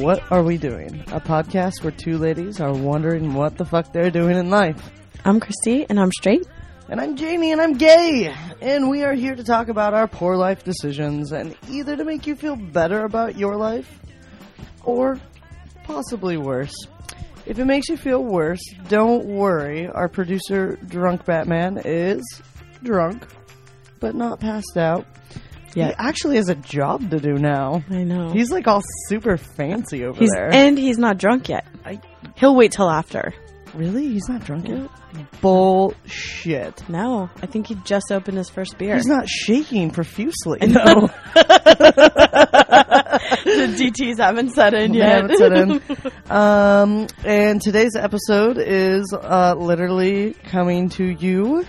What Are We Doing? A podcast where two ladies are wondering what the fuck they're doing in life. I'm Christy, and I'm straight. And I'm Janie, and I'm gay. And we are here to talk about our poor life decisions and either to make you feel better about your life or possibly worse. If it makes you feel worse, don't worry. Our producer, Drunk Batman, is drunk, but not passed out. Yeah. He actually has a job to do now. I know. He's like all super fancy over He's there. and he's not drunk yet. I- He'll wait till after. really? He's not drunk yet? Bullshit. No, I think he just opened his first beer. He's not shaking profusely. No. the DTs haven't set in They yet. haven't set in. Um, and today's episode is uh, literally coming to you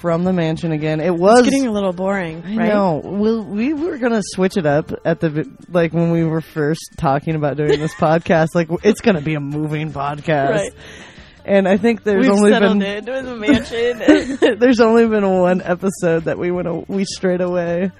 from the mansion again. It was It's getting a little boring, I right? know. Well, we were gonna switch it up at the like when we were first talking about doing this podcast. Like it's gonna be a moving podcast, Right. and I think there's We've only been the mansion. there's only been one episode that we went a- we strayed away.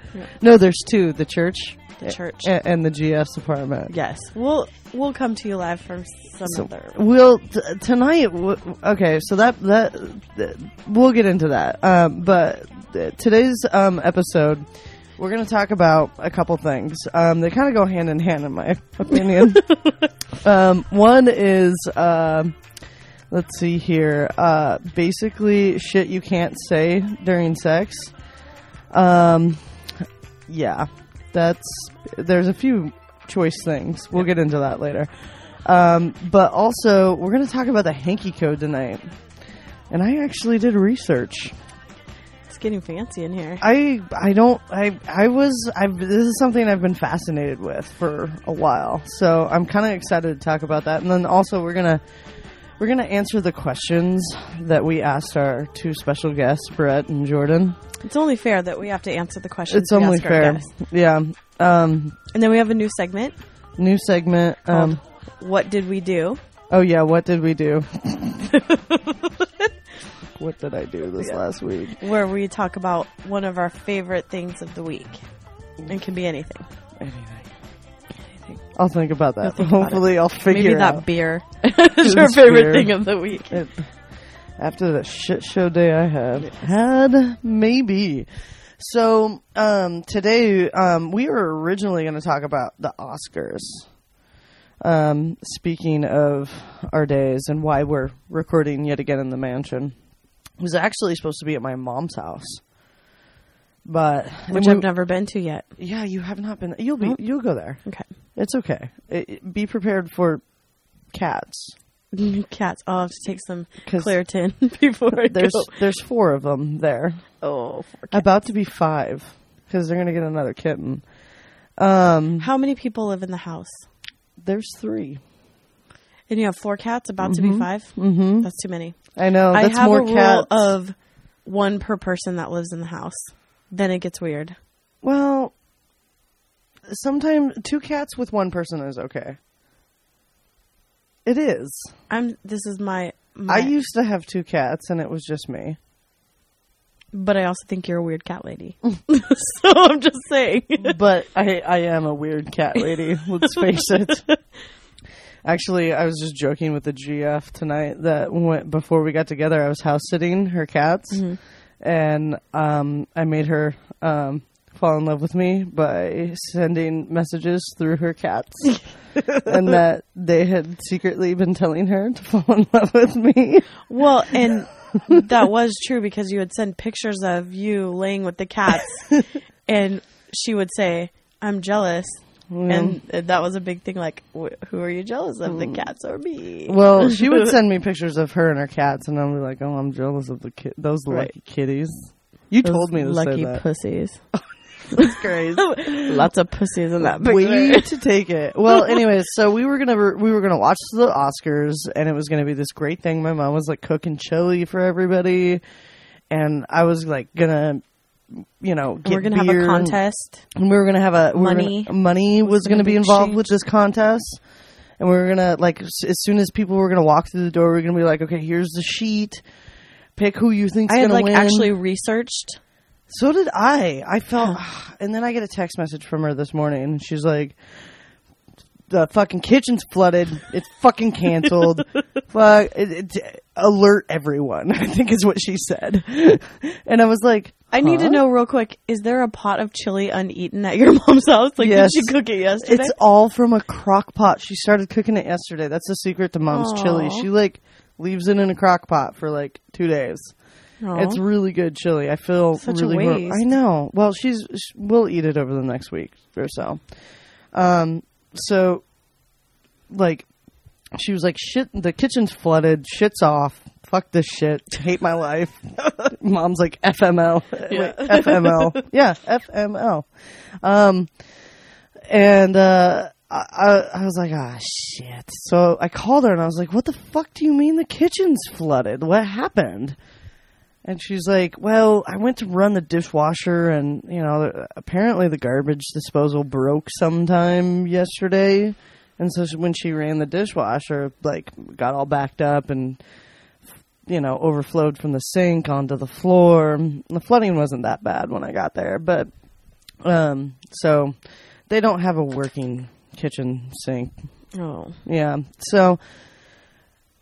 No, there's two: the church, the church. a- and the GS apartment. Yes, we'll we'll come to you live from some So other. we'll t- tonight. W- okay, so that that th- we'll get into that. Um, but th- today's um, episode, we're going to talk about a couple things. Um, they kind of go hand in hand, in my opinion. um, one is. um Let's see here. Uh, basically, shit you can't say during sex. Um, yeah, that's there's a few choice things. We'll get into that later. Um, but also, we're going to talk about the hanky code tonight. And I actually did research. It's getting fancy in here. I I don't I I was I this is something I've been fascinated with for a while. So I'm kind of excited to talk about that. And then also we're gonna we're gonna answer the questions that we asked our two special guests, Brett and Jordan. It's only fair that we have to answer the questions. It's we only fair, yeah. Um, And then we have a new segment. new segment. Um, What did we do? oh yeah, what did we do? what did I do this last week? where we talk about one of our favorite things of the week. It can be anything. Anything. I'll think about that. think about Hopefully, I'll figure Maybe that out. beer is your This favorite beer. thing of the week. It, after the shit show day I had, had maybe. So um, today um, we were originally going to talk about the Oscars. Um, speaking of our days and why we're recording yet again in the mansion, it was actually supposed to be at my mom's house, but Which and I've never been to yet. yeah, you have not been. You'll be. You'll go there. Okay. It's okay. It, it- be prepared for cats. Cats. I'll have to take some Claritin before I There's go. there's four of them there. Oh, four cats. About to be five because they're gonna get another kitten. Um, How many people live in the house? there's three. And you have four cats, about to be 5 Mm-hmm. That's too many. I know. That's I have more a rule cats. of one per person that lives in the house. Then it gets weird. well, sometimes two cats with one person is okay. It is. I'm. This is my. my I used to have two cats, and it was just me. but I also think you're a weird cat lady. so I'm just saying. but I I am a weird cat lady. let's face it. Actually, I was just joking with the GF tonight that went before we got together. I was house sitting her cats, and um, I made her um, fall in love with me by sending messages through her cats, and that they had secretly been telling her to fall in love with me. Well, and that was true because you would send pictures of you laying with the cats, and she would say, "I'm jealous," and that was a big thing. Like, wh- who are you jealous of, the mm. cats or me? Well, she would send me pictures of her and her cats, and I'd be like, "Oh, I'm jealous of the ki- those Right. lucky kitties." You Those told me to lucky say that. pussies. That's crazy. Lots of pussies in that picture. Way to take it. Well, anyways, so we were gonna re- we were gonna watch the Oscars, and it was gonna be this great thing. My mom was like cooking chili for everybody, and I was like gonna, you know, We're gonna have a contest. and we were gonna have a we Money gonna- money was gonna gonna be be involved with this contest, and we were gonna like s- as soon as people were gonna walk through the door, we were gonna be like, okay, here's the sheet. Pick who you think's I had gonna like win. actually researched. So did I. I felt, and then I get a text message from her this morning. and She's like, the fucking kitchen's flooded. It's fucking canceled. Fuck, it, it, alert everyone. I think is what she said. And I was like, I need to know real quick: Is there a pot of chili uneaten at your mom's house? Like, Yes. did she cook it yesterday? It's all from a crock pot. She started cooking it yesterday. That's the secret to mom's Aw. chili. She like leaves it in a crock pot for like two days. Aw. It's really good chili. I feel Such really. hor- waste. I know. Well, she's sh- we'll eat it over the next week or so. Um. So, like, she was like, "Shit, the kitchen's flooded. Shit's off. Fuck this shit. Hate my life." Mom's like, "FML, Yeah. Wait, FML, yeah, FML." Um, and uh, I, I, I was like, ah, shit. So I called her and I was like, what the fuck do you mean the kitchen's flooded? What happened? And she's like, well, I went to run the dishwasher and, you know, apparently the garbage disposal broke sometime yesterday. And so when she ran the dishwasher, like, got all backed up and, you know, overflowed from the sink onto the floor. The flooding wasn't that bad when I got there, but, um, so they don't have a working kitchen sink. oh, Yeah. So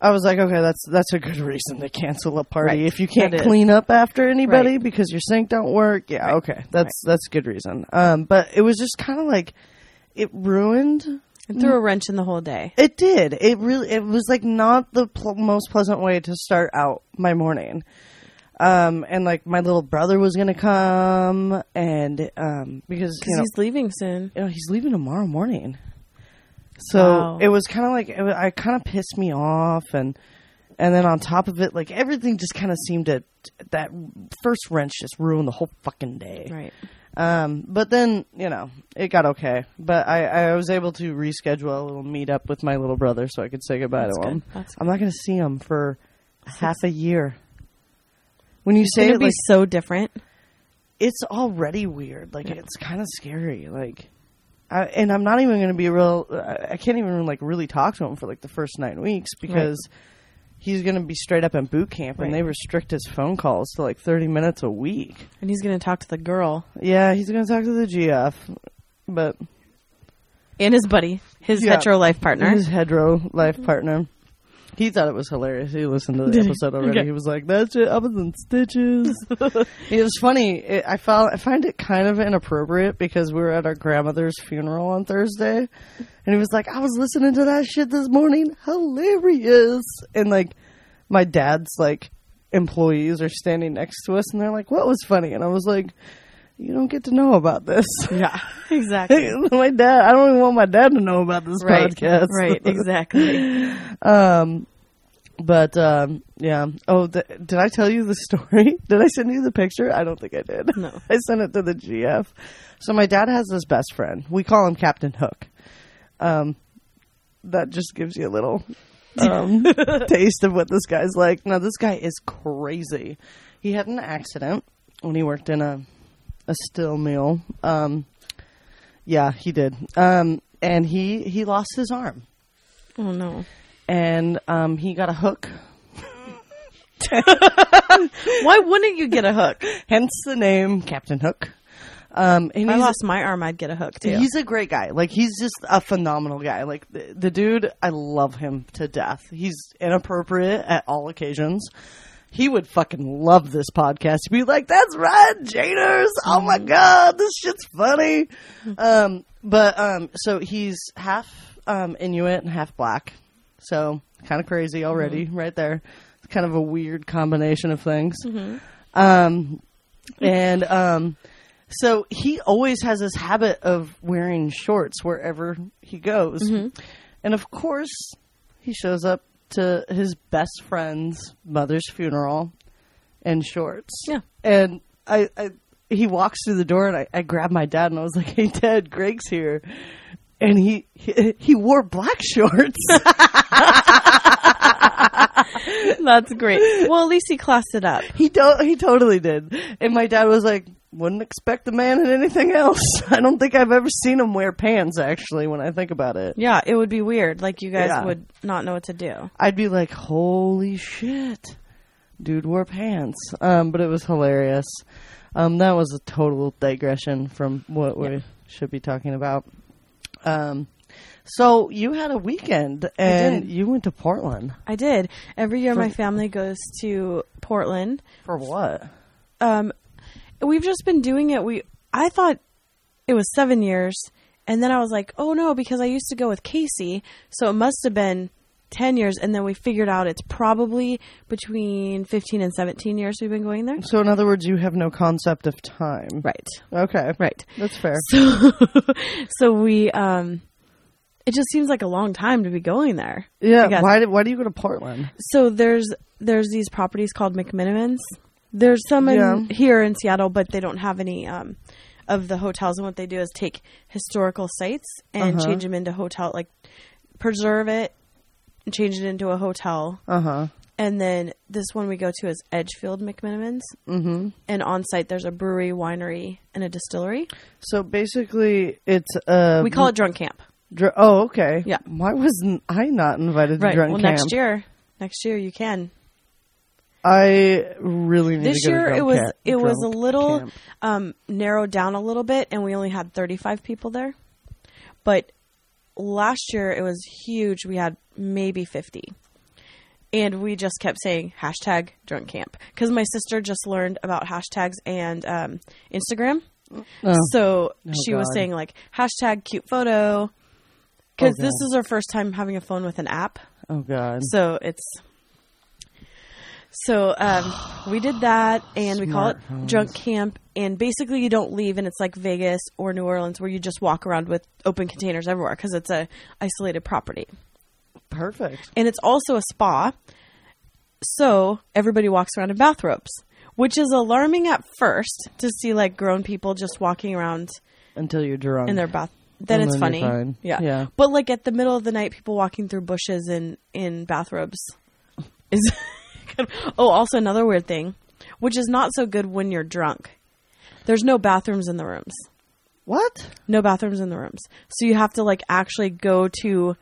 I was like, okay, that's that's a good reason to cancel a party. Right. If you can't That is. clean up after anybody Right. because your sink don't work, yeah, okay. That's that's a good reason. Um but it was just kind of like it ruined it threw a wrench in the whole day. it did. It really. It was like not the pl- most pleasant way to start out my morning. Um, and like my little brother was gonna come, and um, because Because know he's leaving soon. you know, he's leaving tomorrow morning. So Wow. it was kind of like it, kind of pissed me off, and and then on top of it, like everything just kind of seemed to that first wrench just ruined the whole fucking day. Right. Um, but then you know it got okay. But I, I was able to reschedule a little meetup with my little brother so I could say goodbye That's to good. him. That's I'm not going to see him for half a year. When you say It'd it, be like, so different. it's already weird. Like it's kind of scary. Like, I, and I'm not even going to be real. I can't even like really talk to him for like the first nine weeks because he's going to be straight up in boot camp, and they restrict his phone calls to like 30 minutes a week. And he's going to talk to the girl Yeah, he's going to talk to the GF, but and his buddy, his Yeah. hetero life partner. his hetero life partner. He thought it was hilarious. He listened to the Did he? episode already. Okay. He was like, "That shit, I was in stitches." it was funny. It, I found I find it kind of inappropriate because we were at our grandmother's funeral on Thursday, and he was like, "I was listening to that shit this morning. Hilarious!" And like, my dad's like employees are standing next to us, and they're like, "What was funny?" And I was like, "You don't get to know about this." yeah, exactly. my dad. I don't even want my dad to know about this right. podcast. Right. Exactly. Um, but um, yeah. Oh, th- did I tell you the story? Did I send you the picture? I don't think I did. No. I sent it to the GF. So my dad has this best friend. We call him Captain Hook. Um, that just gives you a little um, taste of what this guy's like. Now this guy is crazy. He had an accident when he worked in a a steel mill. Um, yeah, he did. Um, and he he lost his arm Oh no. and um, he got a hook. Why wouldn't you get a hook? Hence the name Captain Hook. Um, and If I lost my arm, I'd get a hook too. he's a great guy. Like he's just a phenomenal guy. Like the, the dude, I love him to death. He's inappropriate at all occasions. He would fucking love this podcast. He'd be like, "That's right, Janers. Oh my god, this shit's funny." Um, but um, so he's half um, Inuit and half black. So kind of crazy already, right there. It's kind of a weird combination of things. Um, and um, so he always has this habit of wearing shorts wherever he goes. And of course, he shows up to his best friend's mother's funeral in shorts. Yeah. And I, I he walks through the door and I, I grabbed my dad and I was like, "Hey, Dad, Greg's here." And he he, he wore black shorts. That's great. Well, at least he classed it up. He do- he totally did. And my dad was like, wouldn't expect the man in anything else. I don't think I've ever seen him wear pants actually when I think about it. Yeah, it would be weird. Like you guys Yeah. would not know what to do. I'd be like, holy shit. Dude wore pants. Um, but it was hilarious. Um, that was a total digression from what we should be talking about. Um, So you had a weekend and did. you went to Portland I did. Every year, my family goes to Portland. for what? Um, we've just been doing it. We I thought it was seven years, and then I was like, oh no, because I used to go with Casey, so it must have been ten years. And then we figured out it's probably between fifteen and seventeen years we've been going there. So in other words, you have no concept of time. Right. Okay. Right. That's fair. So, so we um, it just seems like a long time to be going there. Yeah. Why Why do you go to Portland? So there's there's these properties called McMenamins. There's some in, Yeah. here in Seattle, but they don't have any um, of the hotels. And what they do is take historical sites and Uh-huh. change them into hotel, like preserve it and change it into a hotel. Uh huh. And then this one we go to is Edgefield McMenamins. Mm-hmm. And on site there's a brewery, winery, and a distillery. So basically, it's uh We call it Drunk Camp. Dr- oh, okay. Yeah. Why wasn't I not invited to Right. drunk well, camp? next year, next year you can. I really need This to go to year it was camp- it was a little um, narrowed down a little bit, and we only had 35 people there. But last year it was huge. We had maybe 50, and we just kept saying hashtag drunk camp because my sister just learned about hashtags and um, Instagram. Oh. So she was saying like hashtag cute photo because Oh, this is our first time having a phone with an app. Oh God. So it's so um, we did that, and we call it Smartphones. drunk camp. And basically, you don't leave, and it's like Vegas or New Orleans, where you just walk around with open containers everywhere because it's a isolated property, Perfect. and it's also a spa. So everybody walks around in bathrobes, which is alarming at first to see like grown people just walking around Until you're drunk. in their bath. Then And it's then you're funny, fine. yeah. Yeah. But like at the middle of the night, people walking through bushes in in bathrobes is. oh, also another weird thing, which is not so good when you're drunk. There's no bathrooms in the rooms. What? No bathrooms in the rooms. So you have to like actually go to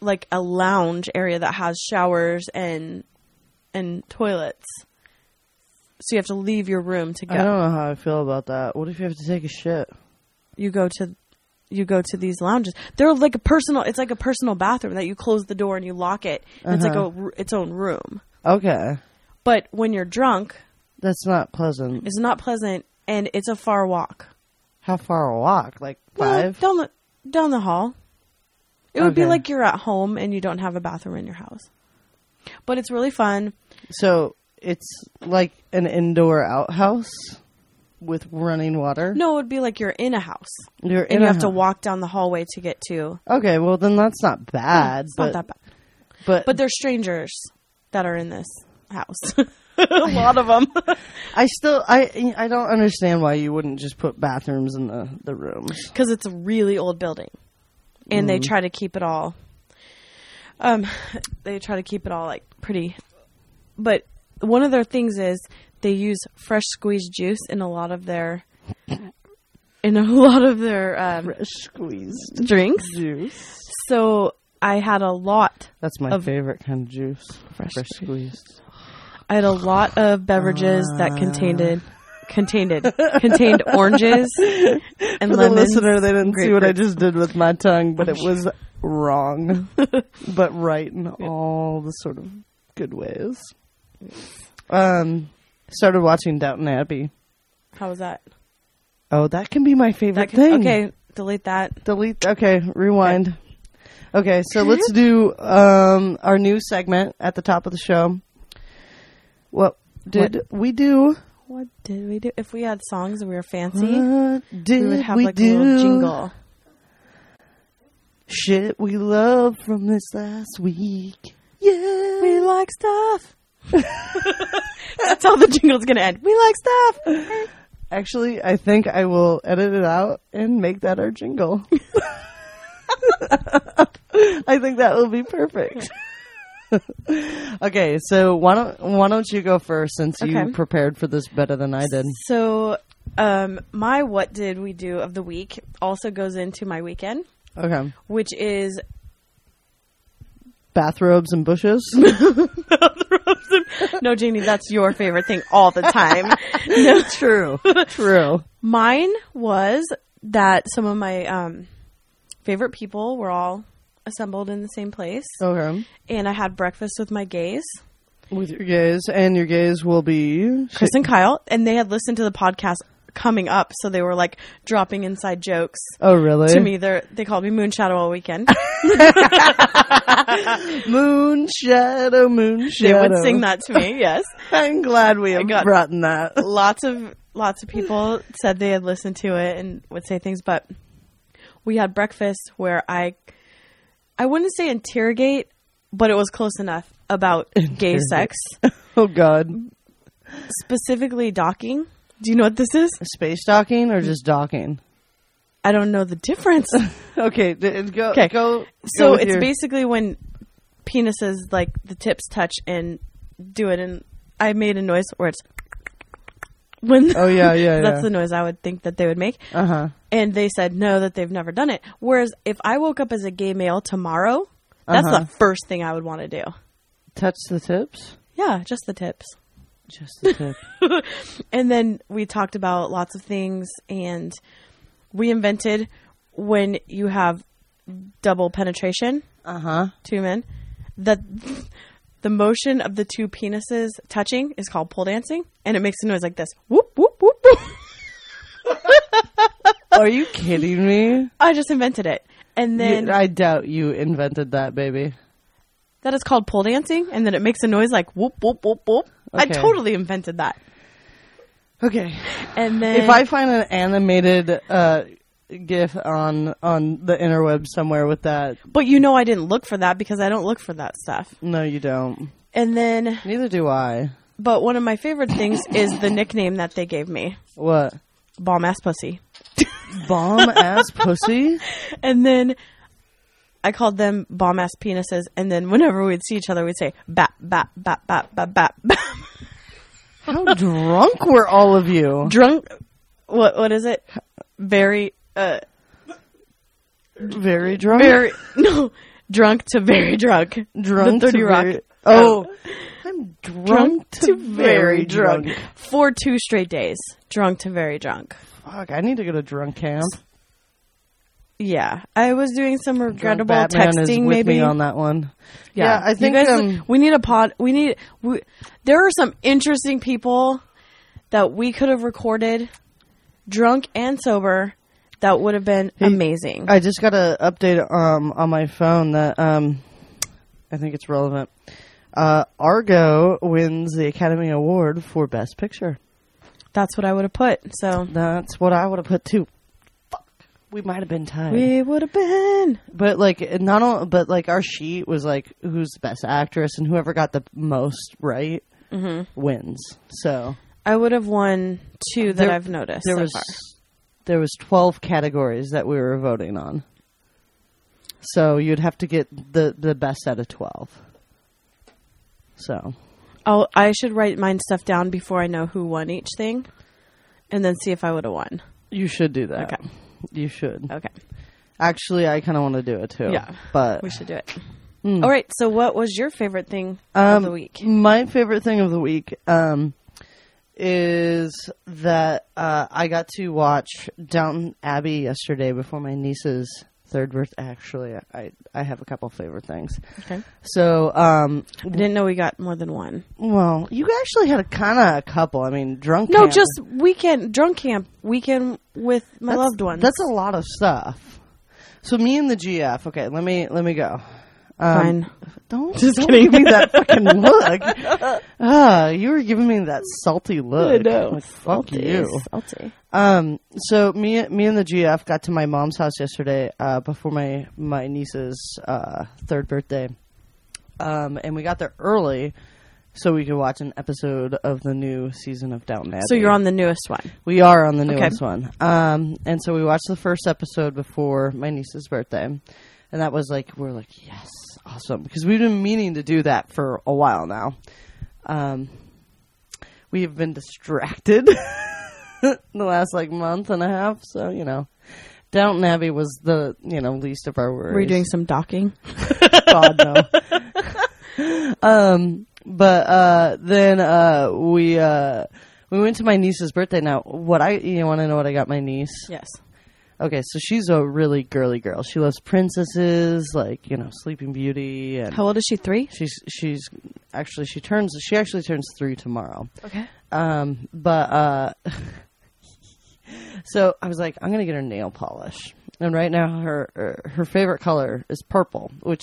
like a lounge area that has showers and and toilets. So you have to leave your room to go. I don't know how I feel about that. What if you have to take a shit? you go to you go to these lounges. They're like a personal. It's like a personal bathroom that you close the door and you lock it. and It's like a Uh-huh. its own room. Okay. But when you're drunk, That's not pleasant. it's not pleasant and it's a far walk. How far a walk? Like Well, five? down the down the hall. It would be Okay. like you're at home and you don't have a bathroom in your house. But it's really fun. so it's like an indoor outhouse with running water. No, it would be like you're in a house You're and in you a have to walk down the hallway to get to. Okay, well then that's not bad. It's but, not that bad. But But there's strangers that are in this house. a lot of them. I still I I don't understand why you wouldn't just put bathrooms in the the rooms. because it's a really old building, and they try to keep it all. Um, they try to keep it all like pretty, but one of their things is they use fresh squeezed juice in a lot of their, in a lot of their um, Fresh squeezed drinks. juice. So I had a lot. That's my Of- favorite kind of juice. Fresh Fresh squeezed. I had a lot of beverages that contained it, contained it, contained oranges and For the listener, they didn't see what I just did with my tongue, but it was wrong, but right in all the sort of good ways. Um, started watching Downton Abbey. How was that? Oh, that can be my favorite can, thing. okay, delete that. Delete. Okay, rewind. Okay, so let's do um, our new segment at the top of the show. What did we do? What did we do? If we had songs and we were fancy, What did we would have we like do? a little jingle. Shit we love from this last week. Yeah. We like stuff. That's how the jingle's gonna end. We like stuff. Actually, I think I will edit it out and make that our jingle. I think that will be perfect. okay, so why don't why don't you go first since you prepared for this better than I did? So, um, my what did we do of the week also goes into my weekend, Okay. which is Bathrobes and bushes. no, Janie, that's your favorite thing all the time. no, True. True. mine was that some of my um, favorite people were all assembled in the same place, Okay. and I had breakfast with my gays, With your gays, and your gays will be Chris and Kyle, and they had listened to the podcast coming up, so they were like dropping inside jokes. Oh, really? To me, they they called me Moonshadow all weekend. moon shadow, moon they would sing that to me. Yes, I'm glad we have got- brought in that. lots of lots of people said they had listened to it and would say things, but we had breakfast where I I wouldn't say interrogate, but it was close enough about gay sex, Oh God, specifically docking. Do you know what this is? space docking or just docking? I don't know the difference. Okay, d- go. Okay. go. so go it's your- basically when penises like the tips touch and do it and I made a noise where it's when Oh yeah, yeah, that's yeah. the noise I would think that they would make. uh huh. And they said no, that they've never done it. Whereas if I woke up as a gay male tomorrow, that's Uh-huh. the first thing I would want to do. Touch the tips. Yeah, just the tips. Just the tip. And then we talked about lots of things, and we invented when you have double penetration, uh huh. two men, that the motion of the two penises touching is called pole dancing, and it makes a noise like this. Whoop whoop whoop whoop. Are you kidding me? I just invented it, and then You- I doubt you invented that, baby. that is called pole dancing, and then it makes a noise like whoop whoop whoop whoop. I totally invented that. Okay. And then If I find an animated uh, GIF on on the interweb somewhere with that, but you know I didn't look for that because I don't look for that stuff. no, you don't. And then, Neither do I. but one of my favorite things is the nickname that they gave me, What? bomb ass pussy. Bomb ass pussy? And then I called them bomb ass penises. And then whenever we'd see each other, we'd say bap bap bap bap bap bap. bap. How drunk were all of you? Drunk. What what is it? Very uh Very drunk. very no drunk to very drunk. drunk. The 30 to Rock. very- Oh, I'm drunk, Drunk to very drunk. for two straight days. Drunk to very drunk. Fuck, I need to go to drunk camp. Yeah, I was doing some Drunk regrettable Batman is texting. with Maybe me on that one. Yeah, Yeah, I You think, guys- um, we need a pod. We need. We, there are some interesting people that we could have recorded, drunk and sober, that would have been amazing. I just got an update um, on my phone that um, I think it's relevant. Uh, Argo wins the Academy Award for Best Picture. That's what I would have put. So That's what I would have put too. Fuck, we might have been tied. we would have been. but like, not only, but like our sheet was like who's the best actress, and whoever got the most right Mm-hmm. wins. So I would have won two that There- I've noticed there so was far. there was twelve categories that we were voting on. So you'd have to get the the best out of twelve. So Oh, I should write mine stuff down before I know who won each thing, and then see if I would have won. you should do that. Okay. You should. Okay, Actually, I kind of want to do it too. Yeah. But we should do it. Hmm. All right. So, what was your favorite thing um, of the week? my favorite thing of the week um, is that uh, I got to watch Downton Abbey yesterday before my niece's third birthday. Actually, I I have a couple favorite things. Okay. So, um, I didn't know we got more than one. well, you actually had a kind of a couple. I mean, drunk. Camp No, camp- just weekend drunk camp weekend with my that's- loved ones. That's a lot of stuff. So me and the GF. Okay, let me let me go. Um, fine. Don't Just don't kidding. give me that fucking look. Ah, you were giving me that salty look. Like, fuck you. Salty. Um, so me, me and the GF got to my mom's house yesterday, uh, before my, my niece's, uh, third birthday. Um, and we got there early so we could watch an episode of the new season of Downton Abbey. So you're on the newest one. We are on the Okay. newest one. Um, and so we watched the first episode before my niece's birthday. And that was like, we're like, yes, awesome. Because we've been meaning to do that for a while now. Um, we have been distracted the last like month and a half. So, you know, Downton Abbey was the, you know, least of our worries. Were you doing some docking? God no. um, but uh, then uh, we uh, we went to my niece's birthday. Now, what I you want to know what I got my niece? Yes. Okay, so she's a really girly girl. She loves princesses, like you know, Sleeping Beauty, and How old is she? Three. she's she's actually she turns she actually turns three tomorrow. Okay. Um, but uh, so I was like, I'm gonna get her nail polish, and right now her her, her favorite color is purple, which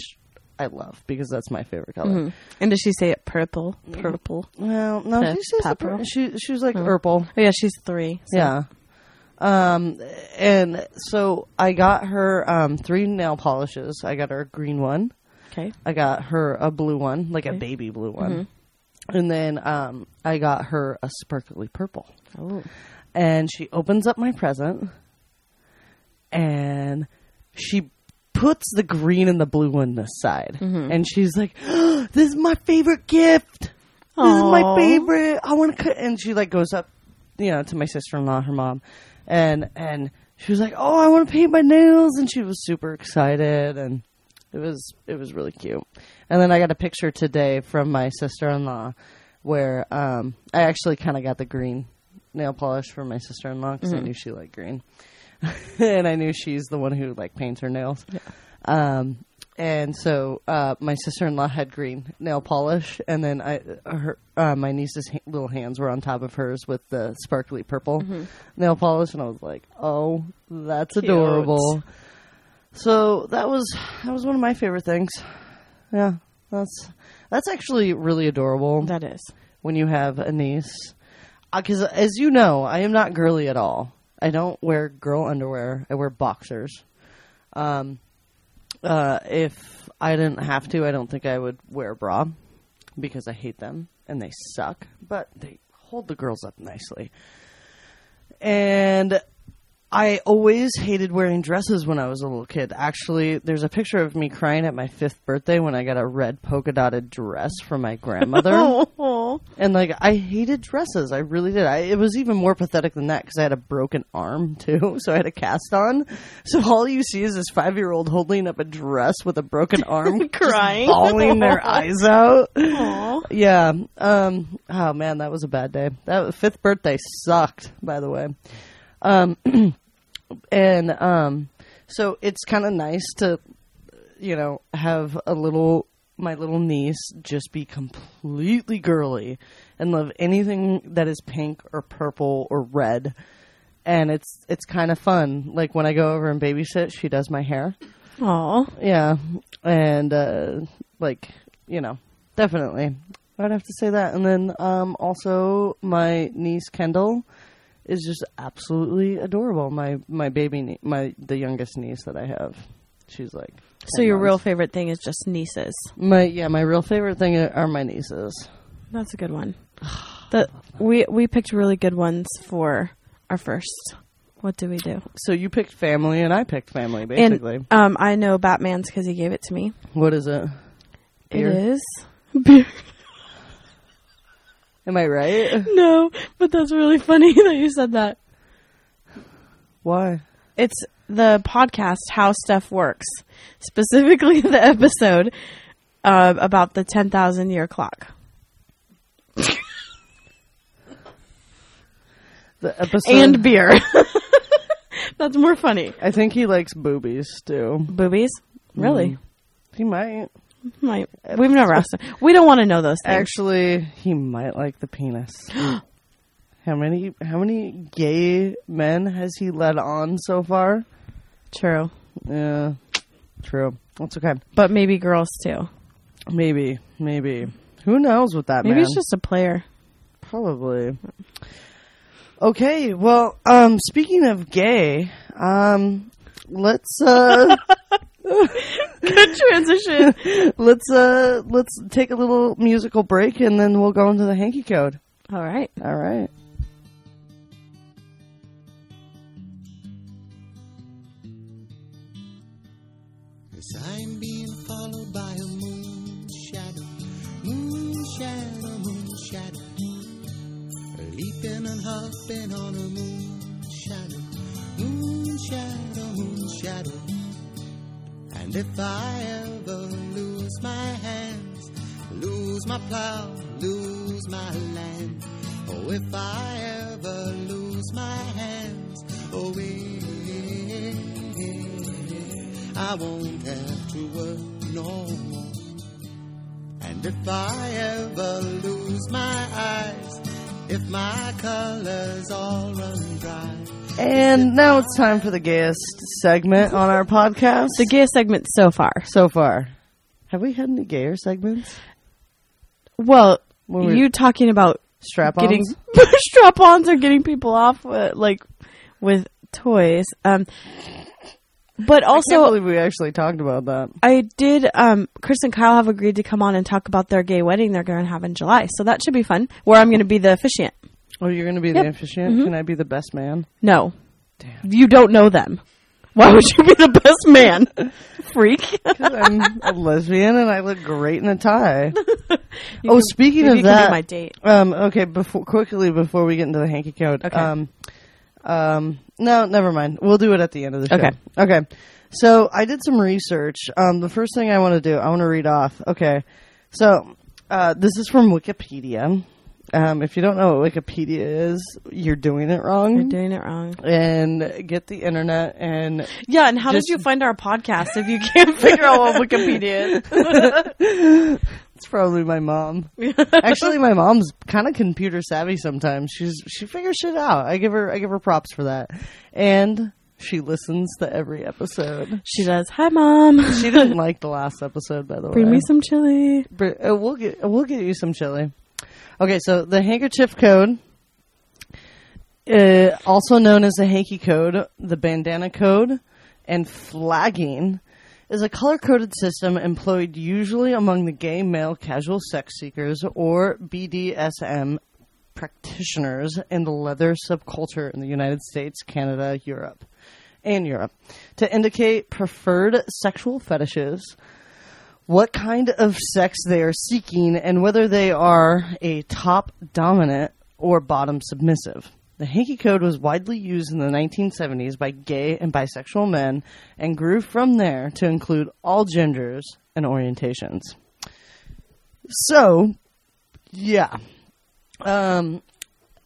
I love because that's my favorite color. And does she say it purple? Purple. Well, no, she says purple. she she was like purple. Oh yeah, she's three. so- Yeah. Um, and so I got her um three nail polishes. I got her a green one. Okay. I got her a blue one, like a baby blue one. And then um, I got her a sparkly purple. Oh. And she opens up my present and she puts the green and the blue one aside. And she's like, This is my favorite gift. This is my favorite. I want to cut. And she like goes up, you know, to my sister in law, her mom, and and she was like, "Oh, I want to paint my nails," and she was super excited, and it was it was really cute. And then I got a picture today from my sister in law, where um I actually kind of got the green nail polish for my sister in law because I knew she liked green, and I knew she's the one who like paints her nails. Um, and so uh, my sister in law had green nail polish, and then I her uh, my niece's ha- little hands were on top of hers with the sparkly purple nail polish, and I was like, "Oh, that's Cute. adorable." So that was that was one of my favorite things. Yeah, that's that's actually really adorable That is. when you have a niece. Because as you know, I am not girly at all. I don't wear girl underwear. I wear boxers. Um, uh, if I didn't have to, I don't think I would wear a bra because I hate them and they suck. But they hold the girls up nicely. And I always hated wearing dresses when I was a little kid. Actually, there's a picture of me crying at my fifth birthday when I got a red polka dotted dress from my grandmother. Oh. And like I hated dresses, I really did. I, it was even more pathetic than that because I had a broken arm too, so I had a cast on. So all you see is this five year old holding up a dress with a broken arm, Crying. bawling their eyes out. Aw. Yeah. Um. Oh man, that was a bad day. That fifth birthday sucked. By the way. Um. and um. So it's kind of nice to, you know, have a little my little niece just be completely girly and love anything that is pink or purple or red. And it's it's kind of fun. Like when I go over and babysit, she does my hair. Aw. Yeah, and uh, like you know, definitely, I'd have to say that. And then um, also my niece Kendall is just absolutely adorable. My my baby, nie- my the youngest niece that I have, she's like. So 10 your real favorite thing is just nieces. my yeah my real favorite thing are my nieces. That's a good one. The we we picked really good ones for our first. What did we do? So you picked family and I picked family basically. And um, I know Batman's because he gave it to me. what is it? Beer? It is beer. Am I right? No, but that's really funny that you said that. Why? It's the podcast How Stuff Works, specifically the episode uh, about the ten thousand year clock The episode and beer. that's more funny. I think he likes boobies too. Boobies, really? Mm. He might. Might we've never asked him. We don't want to know those things. Actually, he might like the penis. how many how many gay men has he led on so far? True, Yeah. True. That's okay. but maybe girls too. Maybe. Maybe. Who knows with that Maybe man? it's just a player. Probably. Okay, well, um speaking of gay, um let's uh Good transition. let's uh let's take a little musical break and then we'll go into the hanky code. All right. All right. As I'm being followed by a moon shadow, moon shadow, moon shadow, leaping and hopping on a moon shadow, moon shadow, moon shadow. If I ever lose my hands, lose my plow, lose my land, oh, if I ever lose my hands, oh, if I won't have to work no more. And if I ever lose my eyes, if my colors all run dry, And now it's time for the gayest segment on our podcast. The gayest segment so far. so far. Have we had any gayer segments? Well, we- you talking about Strap getting strap-ons or getting people off with, like with toys. Um, but I also, believe we actually talked about that. I did. Um, Chris and Kyle have agreed to come on and talk about their gay wedding they're going to have in July, so that should be fun. Where I'm going to be the officiant. Oh, you're going to be Yep. the officiant? Can I be the best man? No, Damn. you don't know them. Why would you be the best man, freak? I'm a lesbian and I look great in a tie. Oh, can- speaking of you can be that, my date. Um, okay, before quickly before we get into the hanky code. Okay. Um, um, no, never mind. We'll do it at the end of the show. Okay. Okay. So I did some research. Um, the first thing I want to do, I want to read off. Okay. So uh, this is from Wikipedia. Um, if you don't know what Wikipedia is, you're doing it wrong. You're doing it wrong. and get the internet and Yeah, and how did you find our podcast if you can't figure out what Wikipedia is? it's probably my mom. Actually, my mom's kind of computer savvy sometimes. She's she figures shit out. I give her I give her props for that. And she listens to every episode. She does. Hi, mom. She didn't like the last episode, by the Bring way. Bring me some chili. Uh, we'll get we'll get you some chili. Okay, so the handkerchief code, uh, also known as the hanky code, the bandana code, and flagging, is a color coded system employed usually among the gay male casual sex seekers or BDSM practitioners in the leather subculture in the United States, Canada, Europe, and Europe. To indicate preferred sexual fetishes what kind of sex they are seeking and whether they are a top dominant or bottom submissive. The hanky code was widely used in the 1970s by gay and bisexual men and grew from there to include all genders and orientations. So, yeah. Um,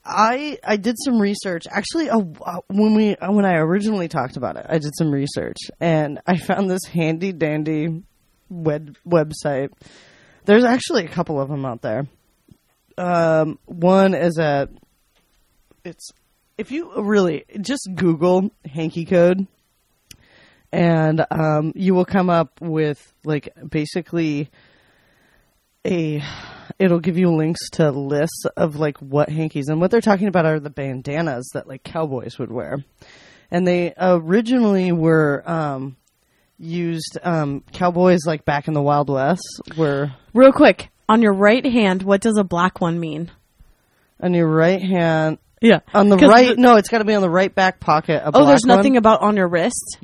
I I did some research. Actually, uh, when we when I originally talked about it, I did some research and I found this handy dandy web website. There's actually a couple of them out there. Um, one is at it's if you really just Google hanky code, and um, you will come up with like basically a it'll give you links to lists of like what hankies and what they're talking about are the bandanas that like cowboys would wear and they originally were um used um cowboys like back in the wild west were Real quick, on your right hand, what does a black one mean? on your right hand Yeah. on the right the- no it's got to be on the right back pocket a Oh, there's one. nothing about on your wrist.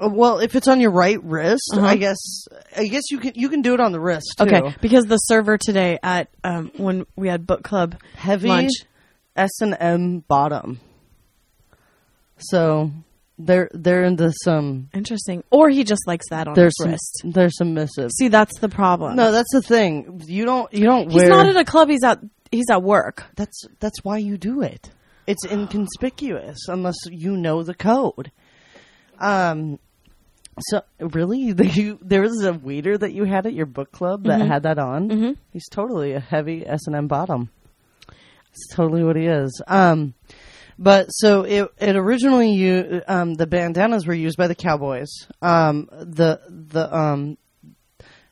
Uh, well if it's on your right wrist Uh-huh. i guess i guess you can you can do it on the wrist too. Okay, because the server today at um, when we had book club heavy. S and M bottom. So they're they're into some Interesting. Or he just likes that on there's his some, wrist. they're submissive. See, that's the problem. No, that's the thing. You don't you don't he's wear not at a club. He's at he's at work. that's that's why you do it. It's inconspicuous unless you know the code. Um so really you, there was a waiter that you had at your book club that had that on. Mhm. He's totally a heavy S and M bottom. It's totally what he is. Um, but so it it originally you um, the bandanas were used by the cowboys. Um, the the um,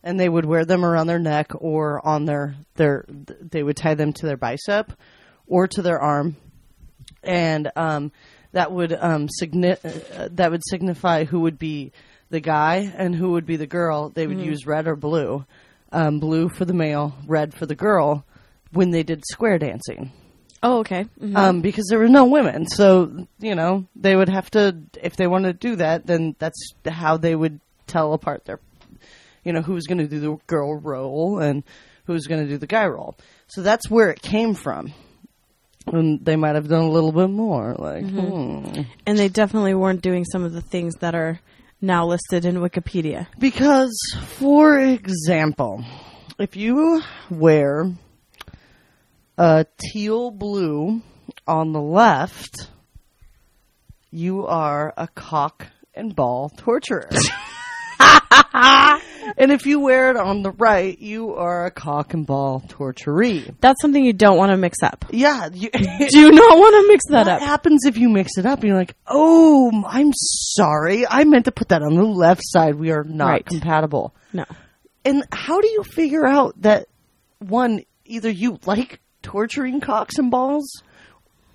and they would wear them around their neck or on their their they would tie them to their bicep or to their arm, and um, that would um, signi- uh, that would signify who would be the guy and who would be the girl. They would use red or blue, um, blue for the male, red for the girl, when they did square dancing. Oh, okay. Mhm. Um, because there were no women, so you know they would have to if they wanted to do that, then that's how they would tell apart their, you know, who's going to do the girl role and who's going to do the guy role. So that's where it came from. And they might have done a little bit more, like, hmm. and they definitely weren't doing some of the things that are now listed in Wikipedia. Because, for example, if you wear a teal blue on the left, you are a cock and ball torturer. and if you wear it on the right, you are a cock and ball torturee. That's something you don't want to mix up. Yeah, you, Do not want to mix that what up. happens if you mix it up? You're like, oh, I'm sorry, I meant to put that on the left side. We are not Right. compatible. No. And how do you figure out that one either you like torturing cocks and balls,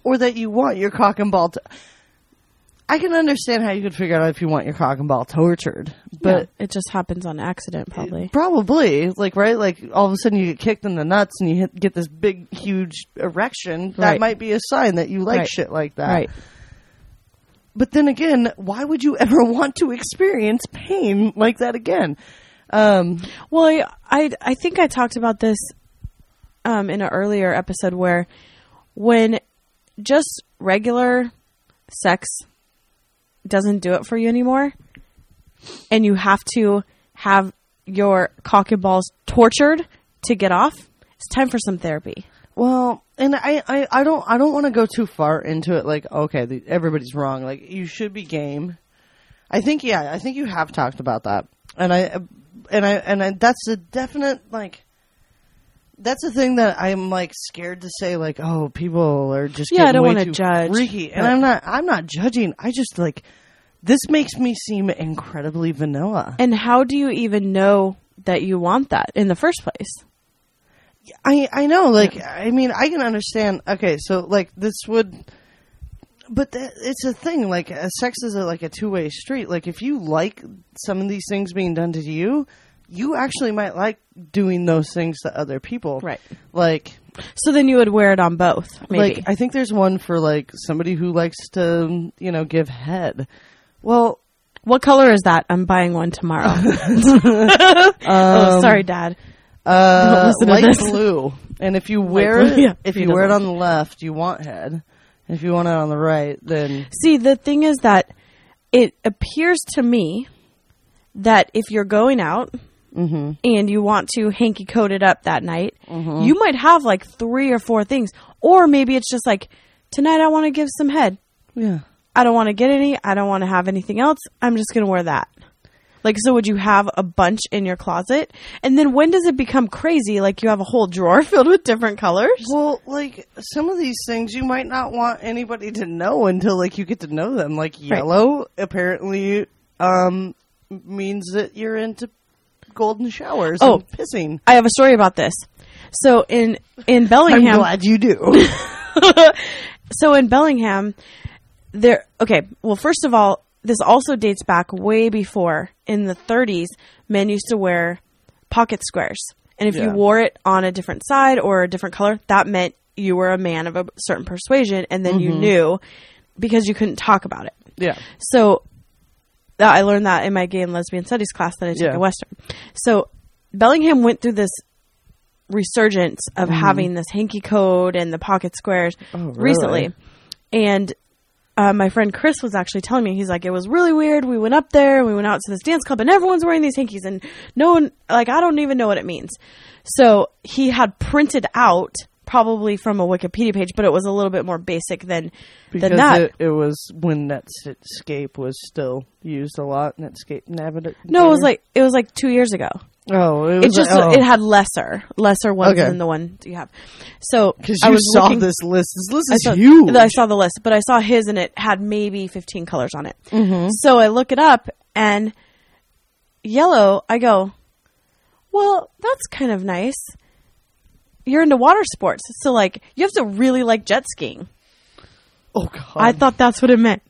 or that you want your cock and ball to? I can understand how you could figure out if you want your cock and ball tortured, but But it just happens on accident, probably. Probably, like right, like all of a sudden you get kicked in the nuts and you hit, get this big, huge erection. That Right. might be a sign that you like Right. shit like that. Right. But then again, why would you ever want to experience pain like that again? Um, Well, I, I I think I talked about this um, in an earlier episode where when just regular sex doesn't do it for you anymore, and you have to have your cock and balls tortured to get off, it's time for some therapy. well, and I, I, I don't, I don't want to go too far into it. Like, okay, the, everybody's wrong. Like, you should be game. I think, yeah, I think you have talked about that, and I, and I, and I, that's a definite like. That's the thing that I'm like scared to say. Like, oh, people are just Yeah, I don't wanna judge, freaky, and I'm not. I'm not judging. I just like this makes me seem incredibly vanilla. And how do you even know that you want that in the first place? I I know, like I mean, I can understand. Okay, so like this would, but that, it's a thing. Like uh, sex is a, like a two way street. Like if you like some of these things being done to you, you actually might like doing those things to other people. Right. Like So then you would wear it on both, maybe. like I think there's one for like somebody who likes to you know give head. Well, What color is that? I'm buying one tomorrow. oh, sorry, Dad. uh, light blue. And if you wear it, yeah. if you wear it on the left, you want head. If you want it on the right, then See, the thing is that it appears to me that if you're going out Mm-hmm. and you want to hanky code it up that night, you might have like three or four things. Or maybe it's just like, tonight I want to give some head. yeah. I don't want to get any. I don't want to have anything else. I'm just going to wear that. Like, so would you have a bunch in your closet? And then when does it become crazy? Like, you have a whole drawer filled with different colors? Well, like some of these things you might not want anybody to know until like you get to know them. Like yellow apparently um means that you're into golden showers Oh. and pissing. I have a story about this. So in in Bellingham, I'm glad you do. so in Bellingham, there. Okay, well, first of all, this also dates back way before. In the 30s, men used to wear pocket squares, and if you wore it on a different side or a different color, that meant you were a man of a certain persuasion, and then you mm-hmm. knew because you couldn't talk about it. yeah. So that I learned that in my gay and lesbian studies class that I took Yeah. at Western. So Bellingham went through this resurgence of having this hanky code and the pocket squares. Oh, really? recently. And uh, my friend Chris was actually telling me, he's like, it was really weird. We went up there, we went out to this dance club, and everyone's wearing these hankies, and no one, like, I don't even know what it means. So he had printed out, probably from a Wikipedia page, but it was a little bit more basic than, Because than that. It, it was when Netscape was still used a lot. Netscape Navigator. no, it was like, it was like two years ago. oh, it was It just like, oh. it had lesser lesser ones Okay. than the one you have. So because I was saw looking, this list. This list I is saw, huge. I saw the list, but I saw his and it had maybe fifteen colors on it. Mm-hmm. So I look it up and yellow. I go, well, that's kind of nice. You're into water sports, so like you have to really like jet skiing. oh god, I thought that's what it meant.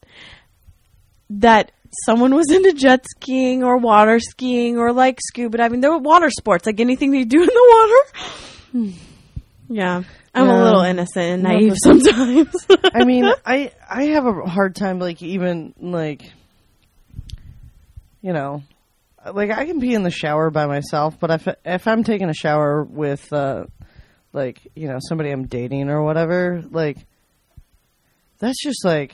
That someone was into jet skiing or water skiing or like scuba diving. There were water sports, like anything you do in the water. yeah. I'm a little innocent and naive sometimes. I mean, I I have a hard time like even like you know like I can be in the shower by myself, but if if I'm taking a shower with uh like you know somebody I'm dating or whatever, like that's just like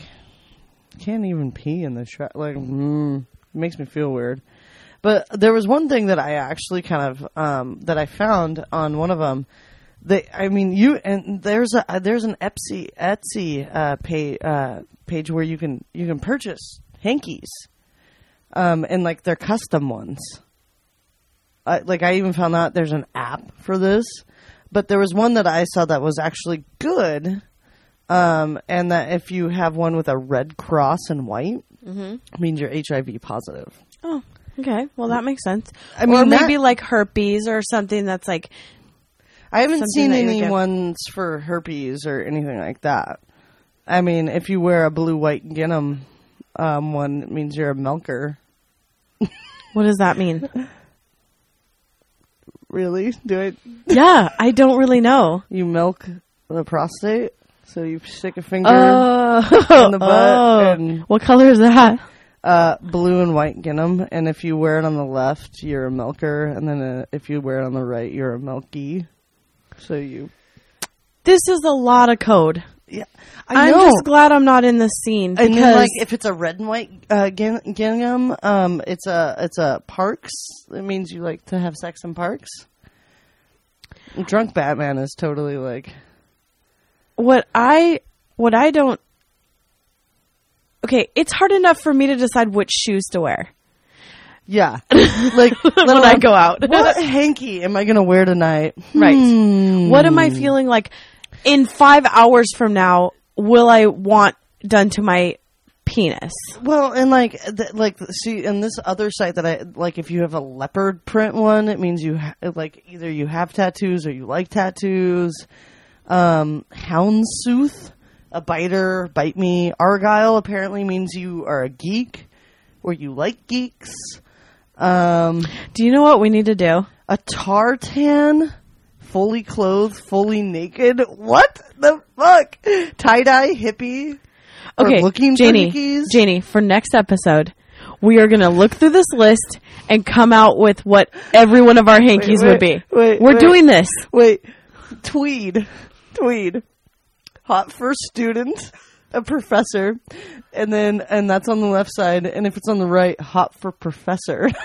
can't even pee in the shower. Like mm, makes me feel weird. But there was one thing that I actually kind of um, that I found on one of them. They, I mean, you and there's a there's an Etsy Etsy uh, pay, uh, page where you can you can purchase hankies, um, and like they're custom ones. I, like I even found out there's an app for this, but there was one that I saw that was actually good. Um, and that if you have one with a red cross and white, means you're HIV positive. Oh, okay. Well, that makes sense. I or mean, maybe that- like herpes or something that's like I haven't seen that you would any get. ones for herpes or anything like that. I mean, if you wear a blue white gingham um, one, it means you're a milker. what does that mean? Really? Do it? yeah, I don't really know. You milk the prostate, so you stick a finger Oh, in the butt and what color is that? uh, blue and white gingham. And if you wear it on the left, you're a milker, and then uh, if you wear it on the right, you're a milky. So you, This is a lot of code. Yeah, I'm just glad I'm not in the scene because then, like, if it's a red and white uh, gin- gingham, um, it's a it's a parks. It means you like to have sex in parks. Drunk Batman is totally like, what I what I don't Okay, it's hard enough for me to decide which shoes to wear yeah, like when I go out. What hanky am I gonna wear tonight? Right. Hmm. What am I feeling like in 5 hours from now will I want done to my penis? Well, and like, th- like, see, in this other site that I like, if you have a leopard print one, it means you ha- like either you have tattoos or you like tattoos. Um, houndstooth, a biter, bite me. Argyle apparently means you are a geek or you like geeks. Um, Do you know what we need to do? a tartan, fully clothed, fully naked. What the fuck? Tie dye hippie. Okay, looking Janie, for? Janie, for next episode, we are going to look through this list and come out with what every one of our hankies wait, would be. wait, We're wait. doing this. Wait, tweed, tweed, hot for student, a professor, and then and that's on the left side, and if it's on the right, hot for professor.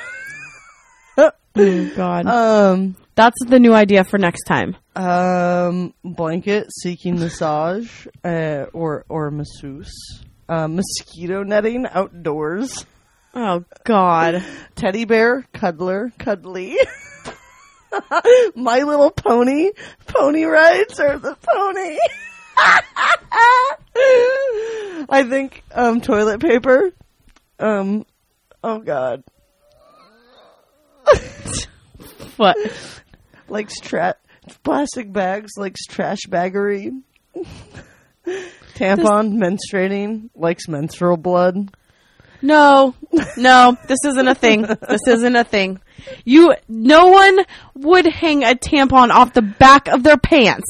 Oh God, um, that's the new idea for next time. um, blanket seeking massage, uh, or or masseuse, uh, mosquito netting outdoors, Oh God, teddy bear cuddler, cuddly. My Little Pony, pony rides or the pony. I think um, toilet paper. Um, oh God, what? Likes tra- plastic bags, likes trash baggery. Tampon, menstruating, likes menstrual blood. No, no, this isn't a thing. This isn't a thing. You, no one would hang a tampon off the back of their pants.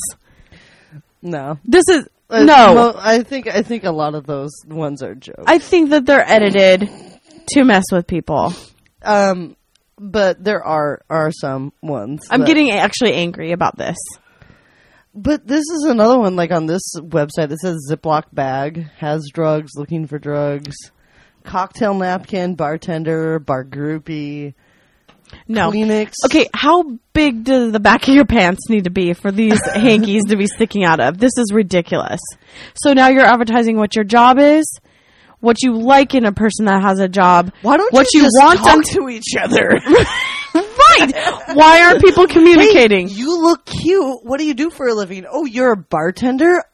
No, This is Uh, no. mo- I think I think a lot of those ones are jokes. I think that they're edited to mess with people. Um, but there are are some ones. I'm that- getting actually angry about this. But this is another one. Like on this website, it says Ziploc bag has drugs, looking for drugs, cocktail napkin, bartender, bar groupie, No. Kleenex. Okay, how big does the back of your pants need to be for these hankies to be sticking out of? This is ridiculous. So now you're advertising what your job is, what you like in a person that has a job. Why don't what you, you just want talk them to each other? right? Why aren't people communicating? you look cute. What do you do for a living? Oh, you're a bartender.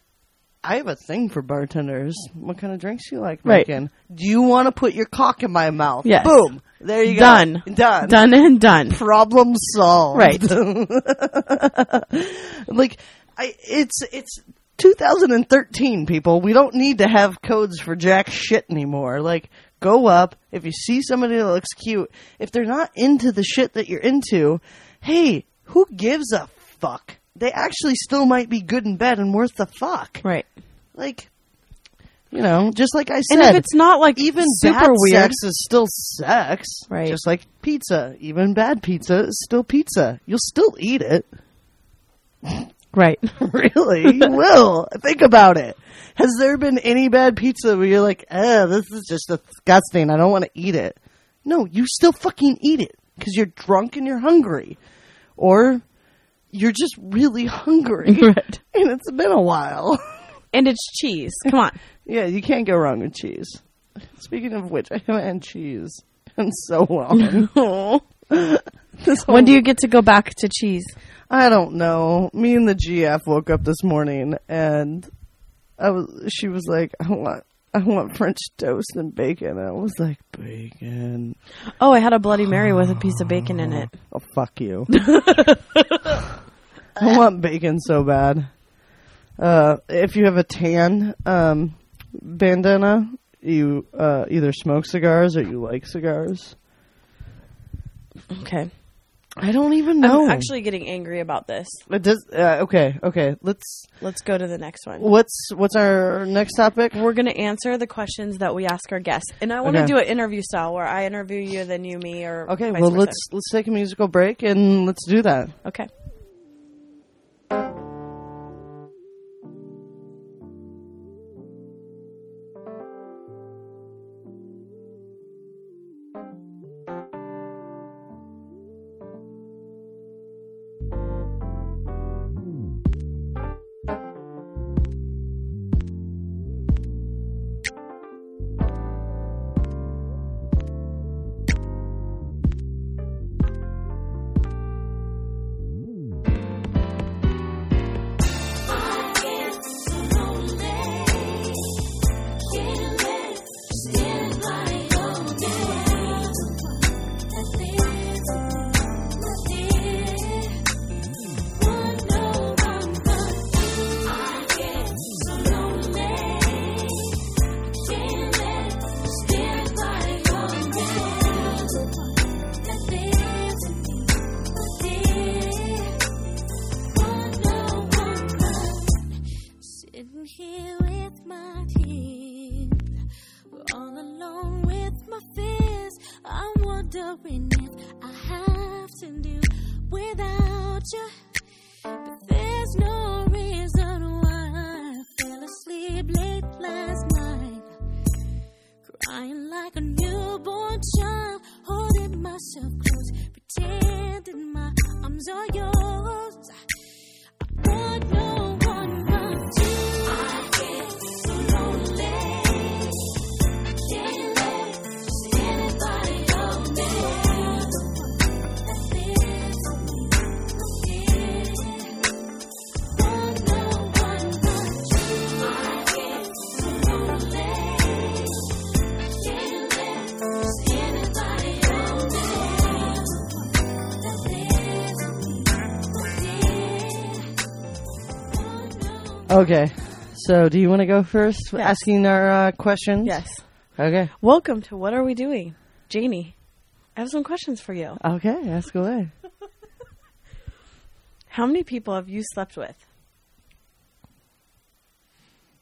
I have a thing for bartenders. What kind of drinks do you like Right. making? Do you want to put your cock in my mouth? Yes. Boom. There you go. Done. Done. Done and done. problem solved. Right. like I it's it's 2013 people. We don't need to have codes for jack shit anymore. Like go up if you see somebody that looks cute, if they're not into the shit that you're into, hey, who gives a fuck? They actually still might be good in bed and worth the fuck. Right. Like you know, just like I said. And if it's not like even super bad weird, sex is still sex. Right. Just like pizza. Even bad pizza is still pizza. You'll still eat it. right? really? You will. Think about it. Has there been any bad pizza where you're like, eh, this is just disgusting. I don't want to eat it. No, you still fucking eat it because you're drunk and you're hungry. Or you're just really hungry. right. And it's been a while. And it's cheese. Come on. Yeah, you can't go wrong with cheese. Speaking of which, I haven't had cheese in so long. When do you get to go back to cheese? I don't know. Me and the GF woke up this morning and I was she was like, I want I want French toast and bacon. And I was like, bacon. Oh, I had a Bloody Mary with a piece of bacon in it. Oh fuck you. I want bacon so bad. Uh if you have a tan um bandana, you uh either smoke cigars or you like cigars. Okay. I don't even know. I'm actually getting angry about this. it does uh, okay, okay. Let's Let's go to the next one. what's what's our next topic? We're going to answer the questions that we ask our guests. And I want to Okay. do an interview style where I interview you, then you me, or Okay, vice well versa. let's let's take a musical break and let's do that. Okay. Okay. So, do you want to go first Yes. asking our uh, questions? Yes. Okay. Welcome to What Are We Doing? Janie, I have some questions for you. Okay, ask away. How many people have you slept with?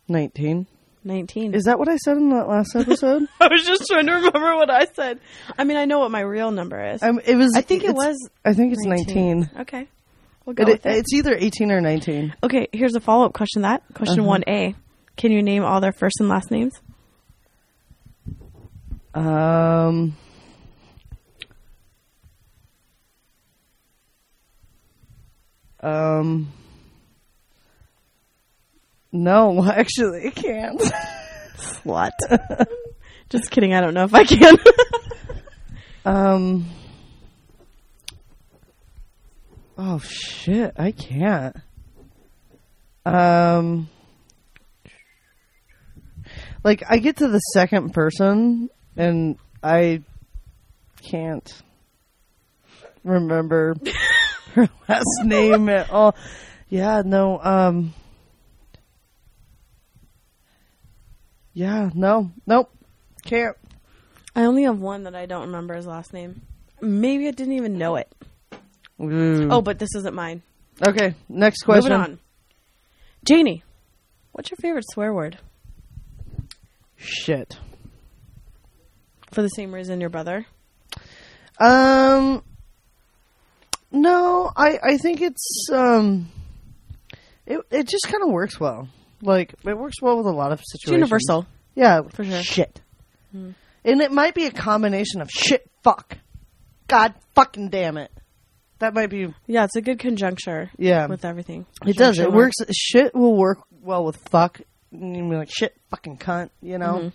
19. 19. Is that what I said in that last episode? I was just trying to remember what I said. I mean, I know what my real number is. um, it was I think it was I think it's 19. Okay. We'll go It, with it. it's either 18 or 19. Okay, here's a follow up question to that. Question Uh-huh. 1A. Can you name all their first and last names? Um Um No, actually I can't. What? just kidding. I don't know if I can. Um. Oh shit! I can't. Um. Like I get to the second person and I can't remember her last name at all. Yeah, no. Um. Yeah, no, nope, can't. I only have one that I don't remember his last name. Maybe I didn't even know it. Ooh. Oh, but this isn't mine. okay. Next question. Moving on. Janie, what's your favorite swear word? Shit. For the same reason your brother. Um. No, I I think it's um. It it just kind of works well. Like it works well with a lot of It's situations. universal. Yeah, For sure. Shit. And it might be a combination of shit, fuck, God, fucking damn it. That might be. Yeah, it's a good conjuncture Yeah. with everything. It does. It works. Shit will work well with fuck. You mean like shit, fucking cunt. You know.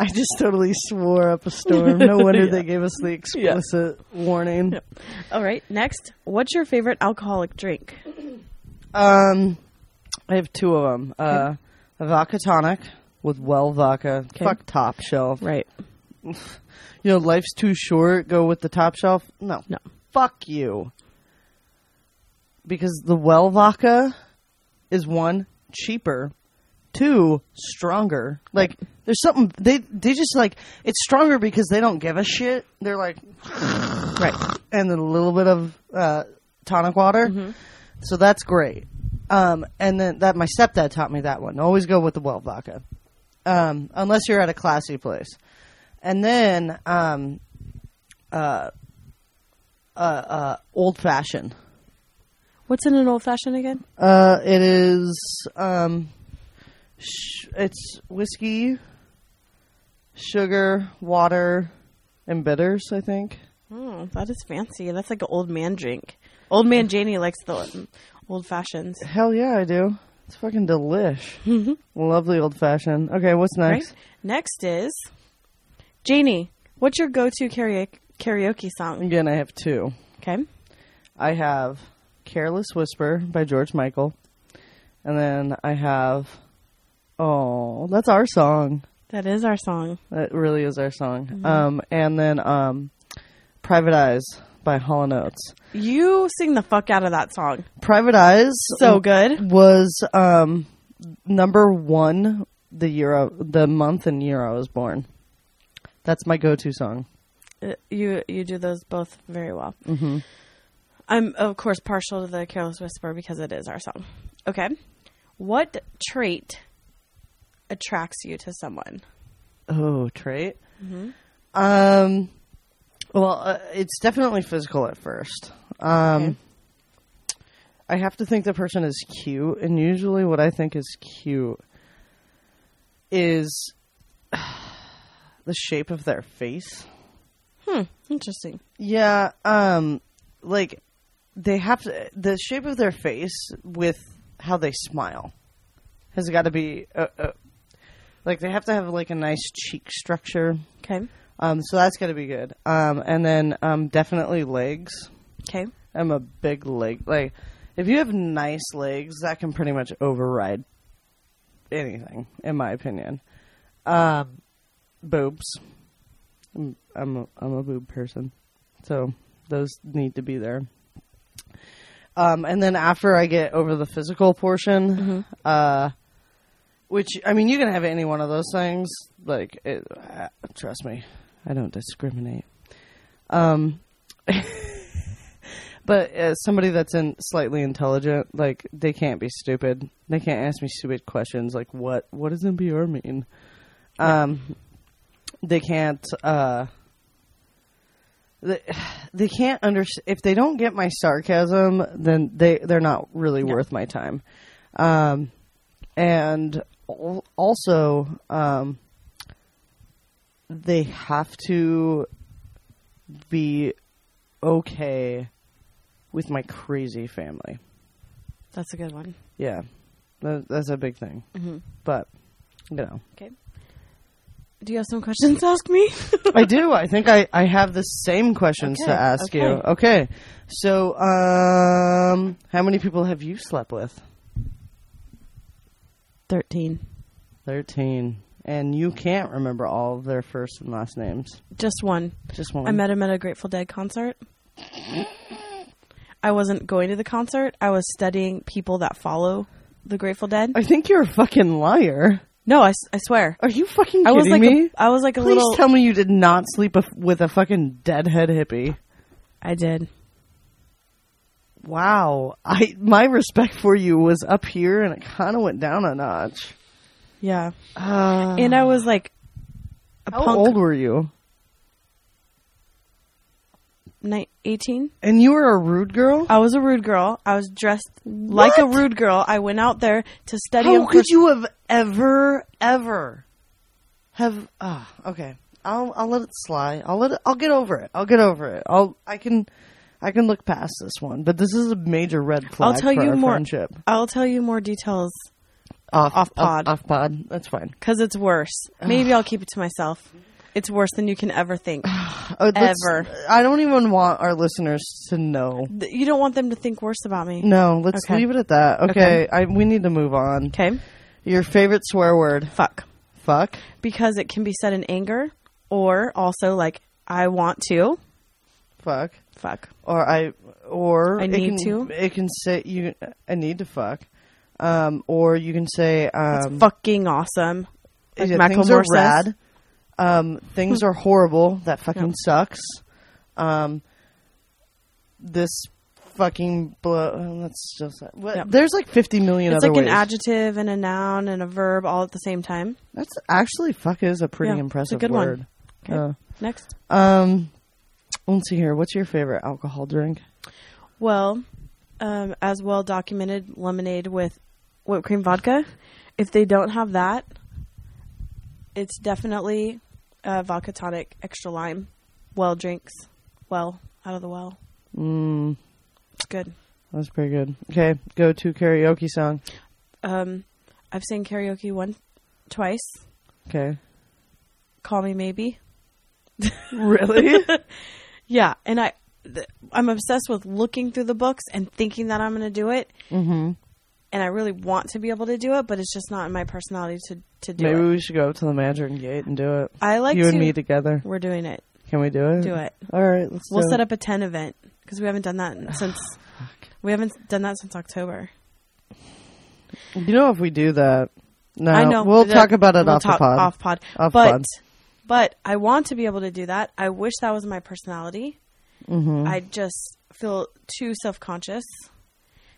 I just totally swore up a storm. No wonder they gave us the explicit warning. All right. Next, what's your favorite alcoholic drink? Um, I have two of them. Uh, a vodka tonic with well vodka. Fuck top shelf. Right. You know, life's too short. Go with the top shelf. No, No. Fuck you. Because the well vodka is one cheaper, two stronger. Like there's something they they just like it's stronger because they don't give a shit. They're like Right. and then a little bit of uh, tonic water. So that's great. Um, and then that my stepdad taught me that one. Always go with the well vodka, um, unless you're at a classy place. And then um, uh, uh, uh, old fashioned. What's in an old fashioned again? Uh, it is um, sh- it's whiskey, sugar, water, and bitters. I think. Oh, that is fancy. That's like an old man drink. Old man Janie likes the old fashions. Hell yeah, I do. It's fucking delish. Lovely old fashioned. Okay, what's next? Right? Next is Janie. What's your go-to karaoke karaoke song? Again, I have two. Okay. I have "Careless Whisper" by George Michael, and then I have oh, that's our song. That is our song. That really is our song. Um, and then um, "Private Eyes" by Hall and Oates. You sing the fuck out of that song. "Private Eyes" So good. was um, number one the year I- the month and year I was born. That's my go-to song. You you do those both very well. Mm-hmm. I'm of course partial to the Careless Whisper because it is our song. Okay. What trait attracts you to someone? Oh, trait. Um, well, uh, it's definitely physical at first. Um, Okay. I have to think the person is cute, and usually, what I think is cute is the shape of their face. Hmm. Interesting. Yeah, um, like they have to the shape of their face with how they smile has got to be uh, uh, like they have to have like a nice cheek structure. Okay. Um, so that's got to be good. Um, and then um, definitely legs. Okay. I'm a big leg like if you have nice legs, that can pretty much override anything, in my opinion. Um, boobs. I'm I'm a, I'm a boob person, so those need to be there. Um, and then after I get over the physical portion, uh, which I mean, you can have any one of those things. Like, it, uh, trust me, I don't discriminate. Um, but as somebody that's in slightly intelligent, like they can't be stupid. They can't ask me stupid questions like what what does NPR mean? Um, they can't. Uh, they, they can't understand if they don't get my sarcasm. Then they they're not really worth my time. Um, and also, um, they have to be okay with my crazy family. That's a good one. Yeah, that, that's a big thing. Mm-hmm. But you know, Okay. Do you have some questions to ask me? I do. I think I I have the same questions Okay, to ask you. okay. Okay, so um, how many people have you slept with? Thirteen. Thirteen, and you can't remember all of their first and last names. Just one. Just one. I met him at a Grateful Dead concert. I wasn't going to the concert. I was studying people that follow the Grateful Dead. I think you're a fucking liar. No, i swear. Are you fucking kidding I was like me? A, I was like a Please little. tell me you did not sleep a, with a fucking deadhead hippie. I did. Wow, I my respect for you was up here, and it kind of went down a notch. Yeah. Uh, and I was like, a how punk old were you? night 18. And you were a rude girl? I was a rude girl. I was dressed what? like a rude girl. I went out there to study. How could you have ever, ever have? Oh, okay. I'll I'll let it slide. I'll let it, I'll get over it. I'll get over it. I'll I can I can look past this one, but this is a major red flag. I'll tell you more. Friendship. I'll tell you more details off, off pod. Off, off pod. That's fine. Because it's worse. Maybe I'll keep it to myself. It's worse than you can ever think. Uh, Ever. I don't even want our listeners to know. Th- You don't want them to think worse about me. No, let's Okay. leave it at that. Okay, I, we need to move on. Okay, Your favorite swear word? fuck. Fuck. Because it can be said in anger or also like I want to. Fuck. Fuck. Or I. Or I it need can, to. It can say you. I need to fuck. Um, or you can say um, It's fucking awesome. Like yeah, things are says. rad. Um, things are horrible. That fucking sucks. Um, this fucking blow. That's just what, Yep. there's like 50 million It's other like an ways. adjective and a noun and a verb all at the same time. That's actually fuck is a pretty Yeah, it's a impressive good one. word. Okay. Uh, Next. um, let's see here. What's your favorite alcohol drink? Well, um, as well documented, lemonade with whipped cream vodka. If they don't have that, it's definitely uh, vodka tonic, extra lime, well drinks, well out of the well. Mm, It's good. that's pretty good. Okay, go to karaoke song. Um, I've sang karaoke one, twice. Okay. Call me maybe. Really? Yeah, and I, th- I'm obsessed with looking through the books and thinking that I'm going to do it, mm-hmm. And I really want to be able to do it, but it's just not in my personality to to do Maybe it. we should go up to the Mandarin Gate and do it. I like you to. and me together. We're doing it. Can we do it? Do it. All right, let's We'll set it. up a 10 event because we haven't done that since we haven't done that since October. You know, if we do that, no, I know we'll talk about it we'll off pod. Off pod. Off but pod. but I want to be able to do that. I wish that was my personality. hmm I just feel too self conscious.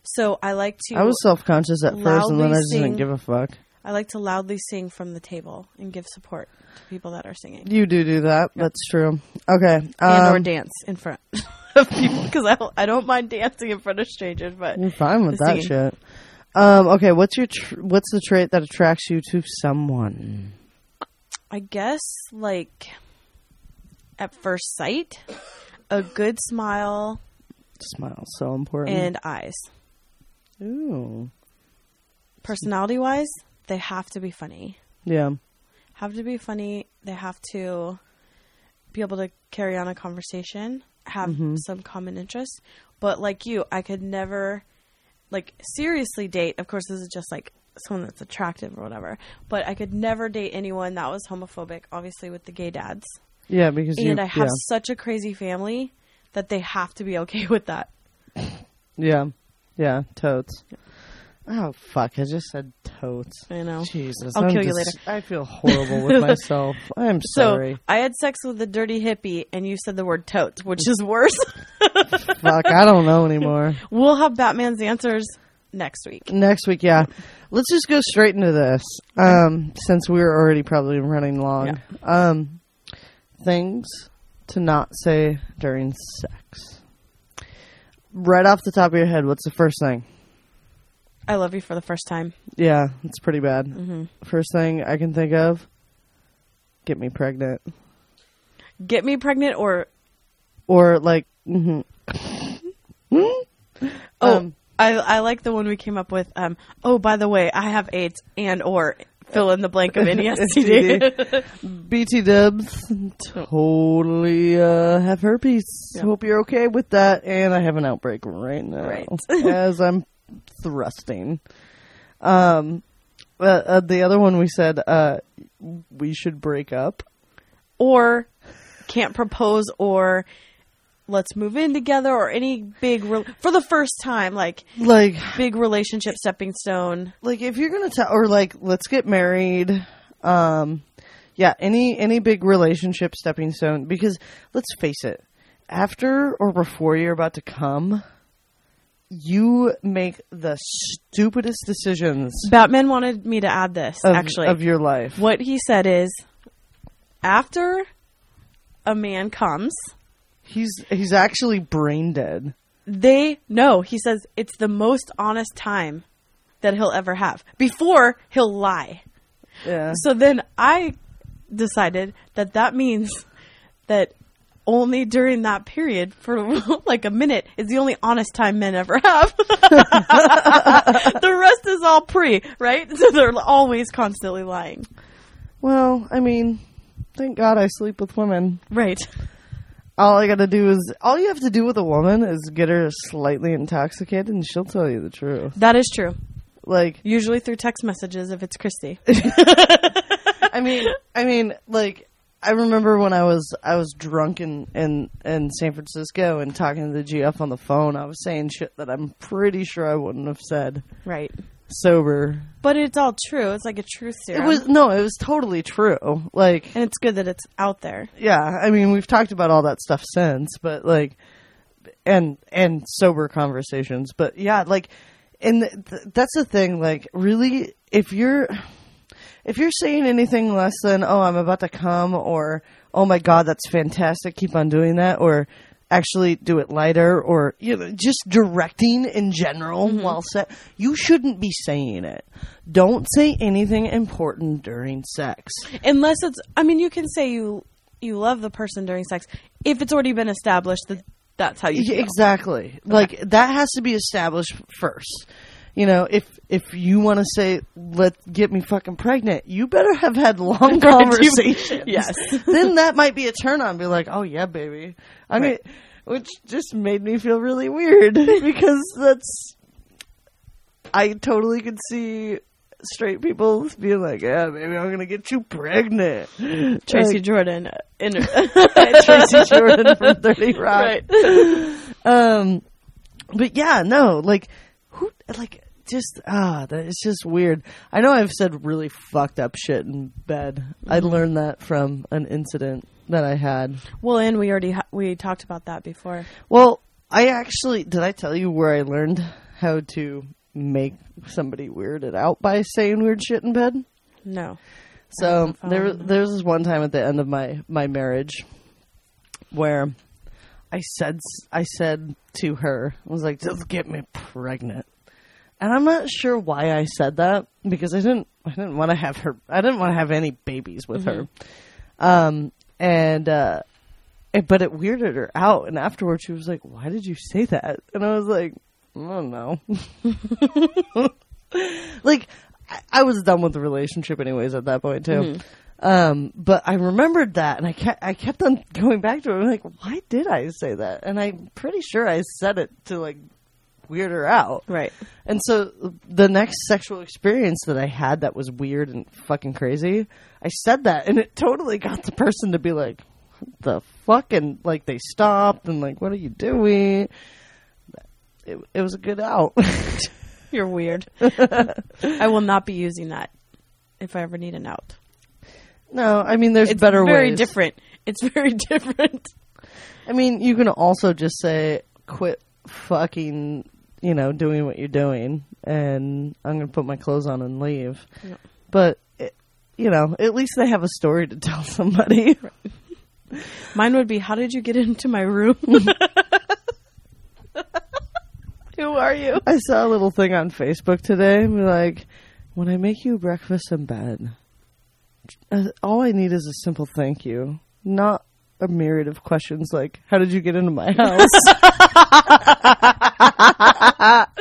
So I like to I was self conscious at first, and then I just didn't give a fuck. I like to loudly sing from the table and give support to people that are singing. You do do that. That's true. Okay. and or um, dance in front of people because I don't, I don't mind dancing in front of strangers, but You're fine with that singing. shit. Um, okay, what's your tr- what's the trait that attracts you to someone? I guess like at first sight, a good smile Smile, so important. and eyes. Ooh, Personality wise, they have to be funny. yeah, Have to be funny. They have to be able to carry on a conversation, have mm-hmm. some common interests. But like you, I could never like seriously date. Of course, this is just like someone that's attractive or whatever. But I could never date anyone that was homophobic. Obviously, with the gay dads. yeah, because you, and I have yeah, such a crazy family that they have to be okay with that. yeah, yeah, totes. Oh fuck! I just said totes. I know. Jesus, I'll I'm kill you dis- later. I feel horrible with myself. I'm So sorry. I had sex with a dirty hippie, and you said the word totes, which is worse. fuck, I don't know anymore. we'll have Batman's answers next week. Next week, yeah. Let's just go straight into this. Um, since we're already probably running long. Um, things to not say during sex. Right off the top of your head, what's the first thing? I love you for the first time. Yeah, it's pretty bad. Mm-hmm. First thing I can think of, get me pregnant. Get me pregnant, or Or like, mm-hmm. oh, Um, I I like the one we came up with. Um, oh, by the way, I have AIDS, and or fill in the blank of any STD. BT dubs totally uh, have herpes. Yeah. Hope you're okay with that. And I have an outbreak right now Right. as I'm thrusting. Um, uh, uh, the other one we said uh, we should break up. or can't propose, or let's move in together, or any big re- for the first time, like Like, big relationship stepping stone. like if you're gonna tell, or like let's get married. Um, yeah, any any big relationship stepping stone. Because let's face it, after or before you're about to come, you make the stupidest decisions Batman wanted me to add this of, actually. of your life. what he said is, after a man comes, He's he's actually brain dead. they no. He says it's the most honest time that he'll ever have. Before he'll lie. Yeah. So then I decided that that means that only during that period for like a minute is the only honest time men ever have. the rest is all all pre, right? So they're always constantly lying. Well, I mean, thank God I sleep with women. Right. All I gotta do is, all you have to do with a woman is get her slightly intoxicated and she'll tell you the truth. That is true. Like, Usually through text messages if it's Christy. I mean, I mean, like, I remember when I was I was drunk in, in in San Francisco and talking to the GF on the phone. I was saying shit that I'm pretty sure I wouldn't have said right. Sober. But it's all true. It's like a truth serum. It was no, it was totally true. Like, and it's good that it's out there. yeah, I mean, we've talked about all that stuff since, but like, and and sober conversations, but yeah, like, and th- that's the thing. Like, really, if you're if you're saying anything less than "oh, I'm about to come" or "oh my god, that's fantastic," keep on doing that, or actually do it lighter, or you know, just directing in general mm-hmm. while set, you shouldn't be saying it. Don't say anything important during sex. Unless it's I mean you can say you you love the person during sex if it's already been established that that's how you feel. exactly. Like that has to be established first. You know, if if you want to say let get me fucking pregnant, you better have had long conversations. Yes. then that might be a turn on. Be like, oh yeah, baby. I mean, which just made me feel really weird because that's. I totally could see straight people being like, yeah, baby, I'm gonna get you pregnant. Tracy Like, Jordan uh, in Tracy Jordan from Thirty Rock. Right. Um, but yeah, no, like like just ah, that it's just weird. I know I've said really fucked up shit in bed. I learned that from an incident that I had. Well, and we already ha- we talked about that before. Well, I actually did. I tell you where I learned how to make somebody weirded out by saying weird shit in bed. No. So there, there was this one time at the end of my my marriage where I said I said to her, I was like, "Just get me pregnant," and I'm not sure why I said that because I didn't I didn't want to have her I didn't want to have any babies with her, um, and uh, it, but it weirded her out. And afterwards, she was like, "Why did you say that?" And I was like, "I don't know." like I- I was done with the relationship anyways at that point too. Um, but I remembered that, and I kept I kept on going back to it. I'm like, why did I say that? And I'm pretty sure I said it to like weird her out. Right. And so the next sexual experience that I had that was weird and fucking crazy, I said that, and it totally got the person to be like, "What the fuck?" And like they stopped and like, "What are you doing?" It, it was a good out. You're weird. I will not be using that if I ever need an out. no, I mean, there's It's better very ways. different. It's very different. I mean, you can also just say, quit fucking, you know, doing what you're doing, and I'm going to put my clothes on and leave. Yeah. But, it, you know, at least they have a story to tell somebody. Mine would be, how did you get into my room? Who are you? I saw a little thing on Facebook today, like, when I make you breakfast in bed, uh, all I need is a simple thank you, not a myriad of questions like, how did you get into my house?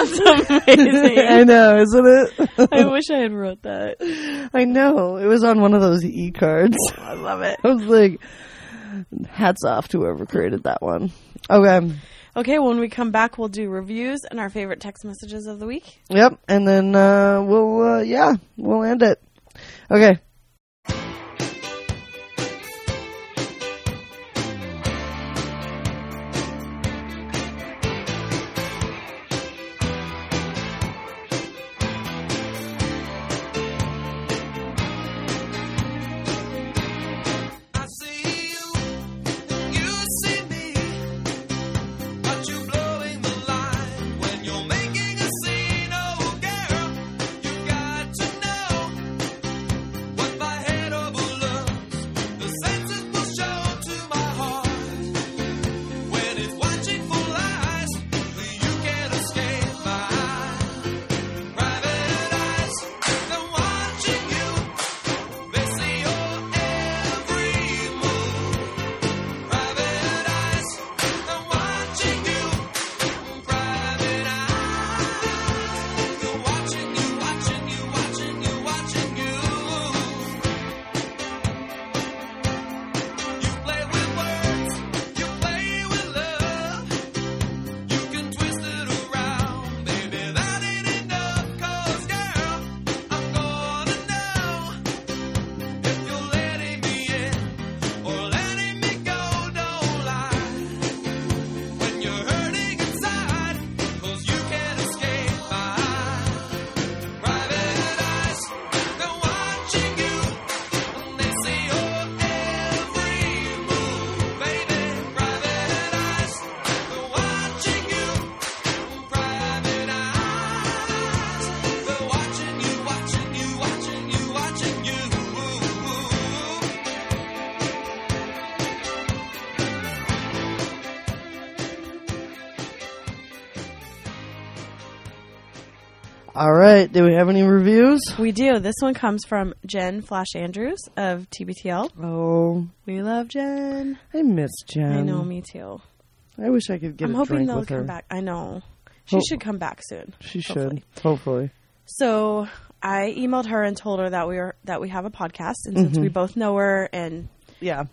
That's Amazing. I know, isn't it? I wish I had wrote that. I know. It was on one of those e cards. I love it. I was like, hats off to whoever created that one. Okay. Okay, when we come back, we'll do reviews and our favorite text messages of the week. Yep. And then uh, we'll, uh, yeah, we'll end it. Okay. Right. Do we have any reviews? We do. This one comes from Jen Flash Andrews of TBTL. Oh, We love Jen. I miss Jen. I know, me too. I wish I could get I'm a hoping they'll come her. back. I know. She Ho- should come back soon. She hopefully. should. Hopefully. So I emailed her and told her that we were that we have a podcast, and since Mm-hmm. we both know her and Yeah.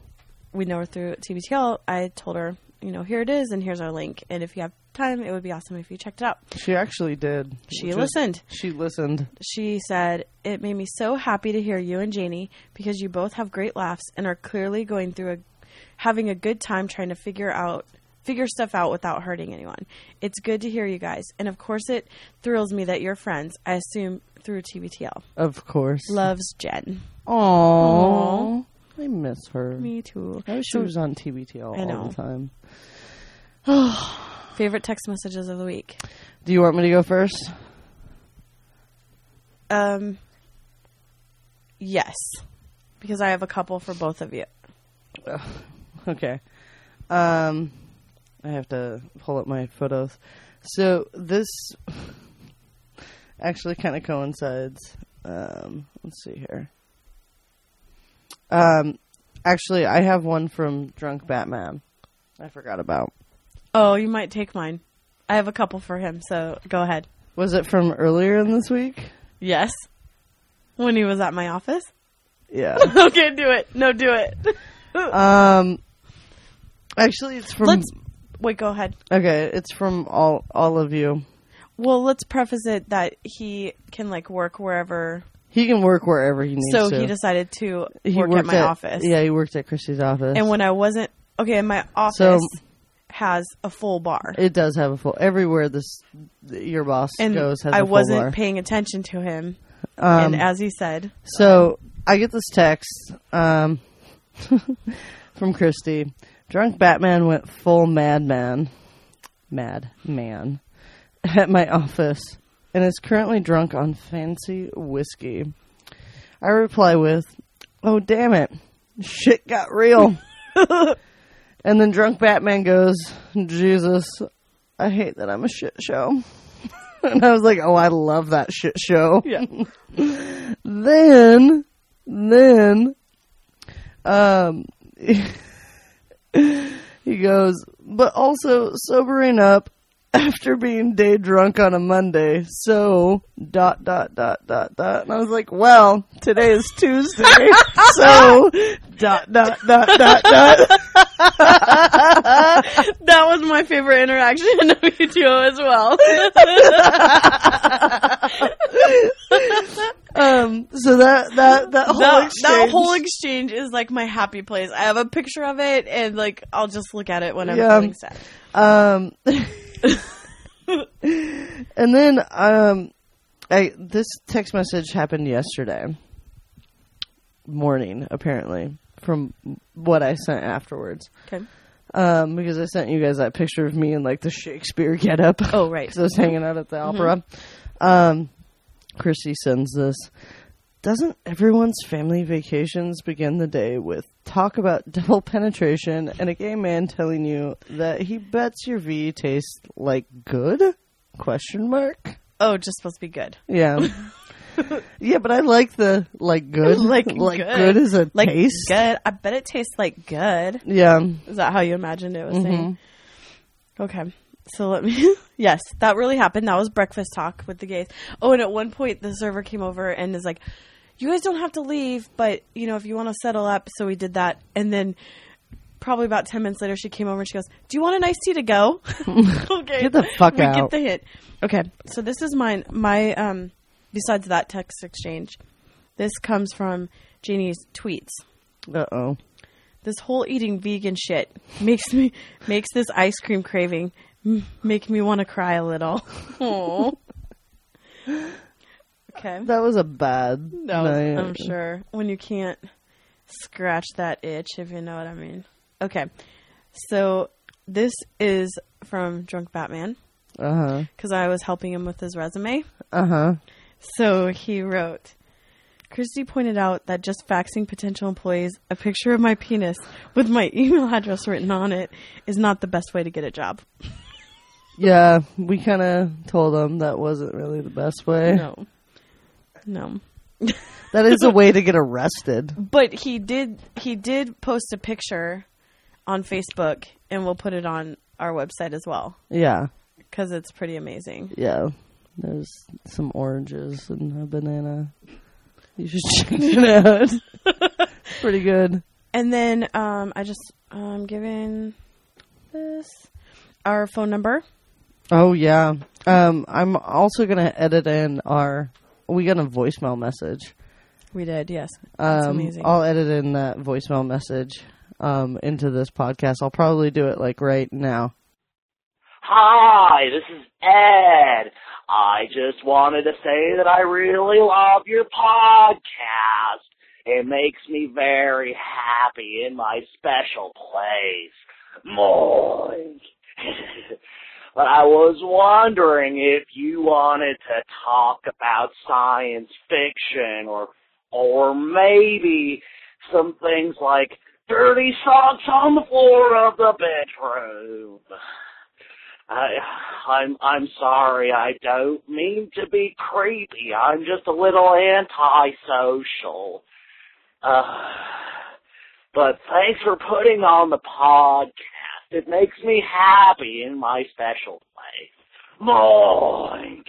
we know her through TBTL, I told her, you know, here it is, and here's our link. And if you have time, it would be awesome if you checked it out. She actually did. She listened. She listened. She said, It made me so happy to hear you and Janie because you both have great laughs and are clearly going through a having a good time trying to figure out figure stuff out without hurting anyone. It's good to hear you guys. And of course it thrills me that you're friends, I assume through TBTL. Of course. Loves Jen. Aww. I miss her. Me too. I wish she was on TBTL I all the time. Favorite text messages of the week. Do you want me to go first? Um Yes. Because I have a couple for both of you. Okay. Um, I have to pull up my photos. So this actually kind of coincides. Um, let's see here. Um, actually, I have one from Drunk Batman. I forgot about. Oh, you might take mine. I have a couple for him, so go ahead. Was it from earlier in this week? Yes. When he was at my office? Yeah. okay, do it. No, do it. um, actually, it's from. let's wait, go ahead. okay, it's from all all of you. Well, let's preface it that he can like work wherever. He can work wherever he needs So to. he decided to He work at worked my office. Yeah, he worked at Christy's office. And when I wasn't okay, my office So- has a full bar. It does have a full everywhere. This your boss and goes has I a full wasn't bar. paying attention to him. Um, and as he said, so I get this text um, from Christy. Drunk Batman went full madman, mad man, at my office, and is currently drunk on fancy whiskey. I reply with, "Oh damn it, shit got real." and then drunk Batman goes, "Jesus, I hate that I'm a shit show." and I was like, "Oh, I love that shit show." yeah. then then um he goes but also sobering up after being day drunk on a monday so dot dot dot dot dot and i was like well today is tuesday so dot dot dot dot dot that was my favorite interaction of you two as well. um so that that that whole that, exchange, that whole exchange is like my happy place. I have a picture of it, and like I'll just look at it when I'm Yeah. feeling sad. Um, and then um, I this text message happened yesterday morning, apparently, from what I sent afterwards. Okay. Um, because I sent you guys that picture of me in like the Shakespeare getup. Oh right. because I was hanging out at the opera. Um, Christy sends this. Doesn't everyone's family vacations begin the day with talk about double penetration and a gay man telling you that he bets your V tastes like good? Question mark. Oh, just supposed to be good. Yeah. yeah, but I like the like good. Like like good. good as a Like taste. good. I bet it tastes like good. Yeah. Is that how you imagined it was Mm-hmm. Okay. So let me. yes, that really happened. That was breakfast talk with the gays. Oh, and at one point the server came over and is like, "You guys don't have to leave, but you know if you want to settle up." So we did that, and then probably about ten minutes later she came over and she goes, "Do you want a nice tea to go?" okay, Get the fuck we out. get the hint. Okay, so this is mine. My um. Besides that text exchange, this comes from Janie's tweets Uh oh. this whole eating vegan shit makes me makes this ice cream craving make me want to cry a little. Okay. That was a bad. No, night. I'm sure when you can't scratch that itch, if you know what I mean. Okay, so this is from Drunk Batman Uh huh. because I was helping him with his resume. Uh huh. So he wrote, Christy pointed out that just faxing potential employees a picture of my penis with my email address written on it is not the best way to get a job. Yeah, we kind of told him that wasn't really the best way. No. No. That is a way to get arrested. But he did he did post a picture on Facebook and we'll put it on our website as well Yeah, cuz it's pretty amazing. yeah. There's some oranges and a banana. You should check it out. Pretty good. And then um I just um given this our phone number. Oh yeah. Um, I'm also gonna edit in our. We got a voicemail message. We did, yes. That's Um, amazing. I'll edit in that voicemail message um, into this podcast. I'll probably do it like right now. Hi, this is Ed. I just wanted to say that I really love your podcast. It makes me very happy in my special place. Moink. but I was wondering if you wanted to talk about science fiction or or maybe some things like dirty socks on the floor of the bedroom. I, I'm I'm sorry. I don't mean to be creepy. I'm just a little antisocial. Uh, but thanks for putting on the podcast. It makes me happy in my special way. Moink.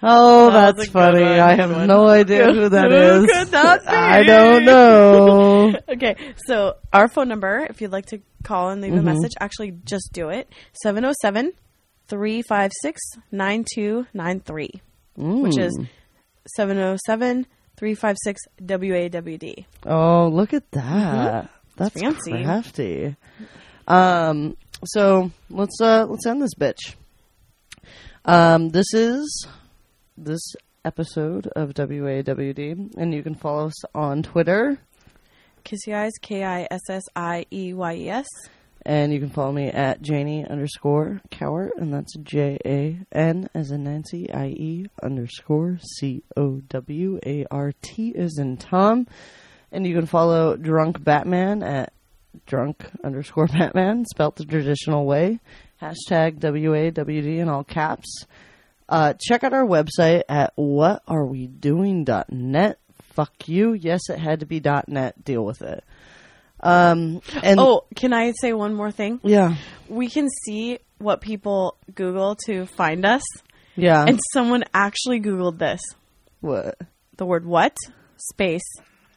Oh, That that's funny. one. I have no idea who that Who is. could that be? I don't know. Okay, so our phone number, if you'd like to call and leave Mm-hmm. a message, actually just do it 707 356 9293, which is Mm. 707 356 WAWD. Oh, look at that. That's. Fancy. crafty. Um, so let's uh let's end this bitch. Um, this is this episode of WAWD, and you can follow us on Twitter, Kissy Eyes, K I S S I E Y E S. and you can follow me at Janie underscore Cowart, and that's J A N as in Nancy I E underscore C O W A R T as in Tom, and you can follow Drunk Batman at drunk underscore Batman, spelt the traditional way. Hashtag WAWD in all caps. Uh, check out our website at whatarewedoing.net. Fuck you. Yes, it had to be .net. Deal with it. Um, and Oh, can I say one more thing? yeah, We can see what people Google to find us, yeah. and someone actually Googled this. what? the word what space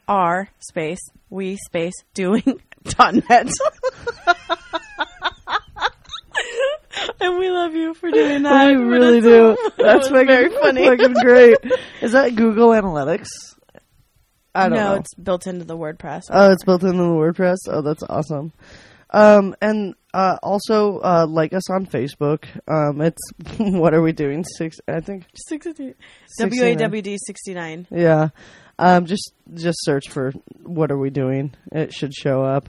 r space we space doing dot net. and we love you for doing that. I really do. That's fucking, very funny. fucking great. Is that Google Analytics? I don't no, know. it's built into the WordPress. Oh, it's built into the WordPress. Oh, that's awesome. Um, and uh, also uh, like us on Facebook. Um, it's what are we doing? Six, I think. 60, 69. WAWD sixty nine. Yeah. Um, just just search for what are we doing. It should show up.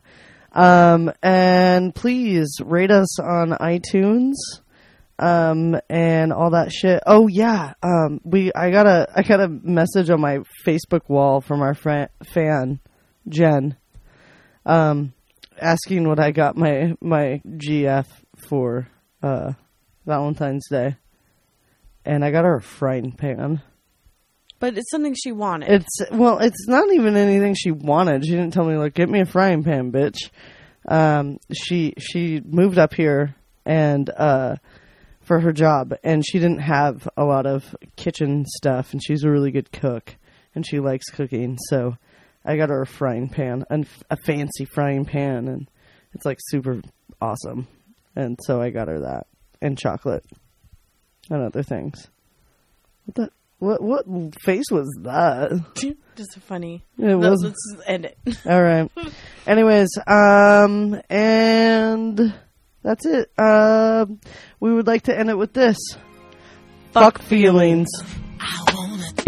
Um, and please rate us on iTunes. Um, and all that shit. Oh yeah. Um, we I got a I got a message on my Facebook wall from our friend fan Jen. Um, asking what I got my my GF for uh Valentine's Day. And I got her a frying pan. But it's something she wanted. It's well, it's not even anything she wanted. She didn't tell me like, "Get me a frying pan, bitch." Um, she she moved up here and uh, for her job, and she didn't have a lot of kitchen stuff, and she's a really good cook, and she likes cooking. So I got her a frying pan, and a fancy frying pan, and it's like super awesome. And so I got her that and chocolate and other things. What the what what face was that? Just funny. It was Let's end it. all right. Anyways, um, and that's it. Um, we would like to end it with this. Fuck feelings. I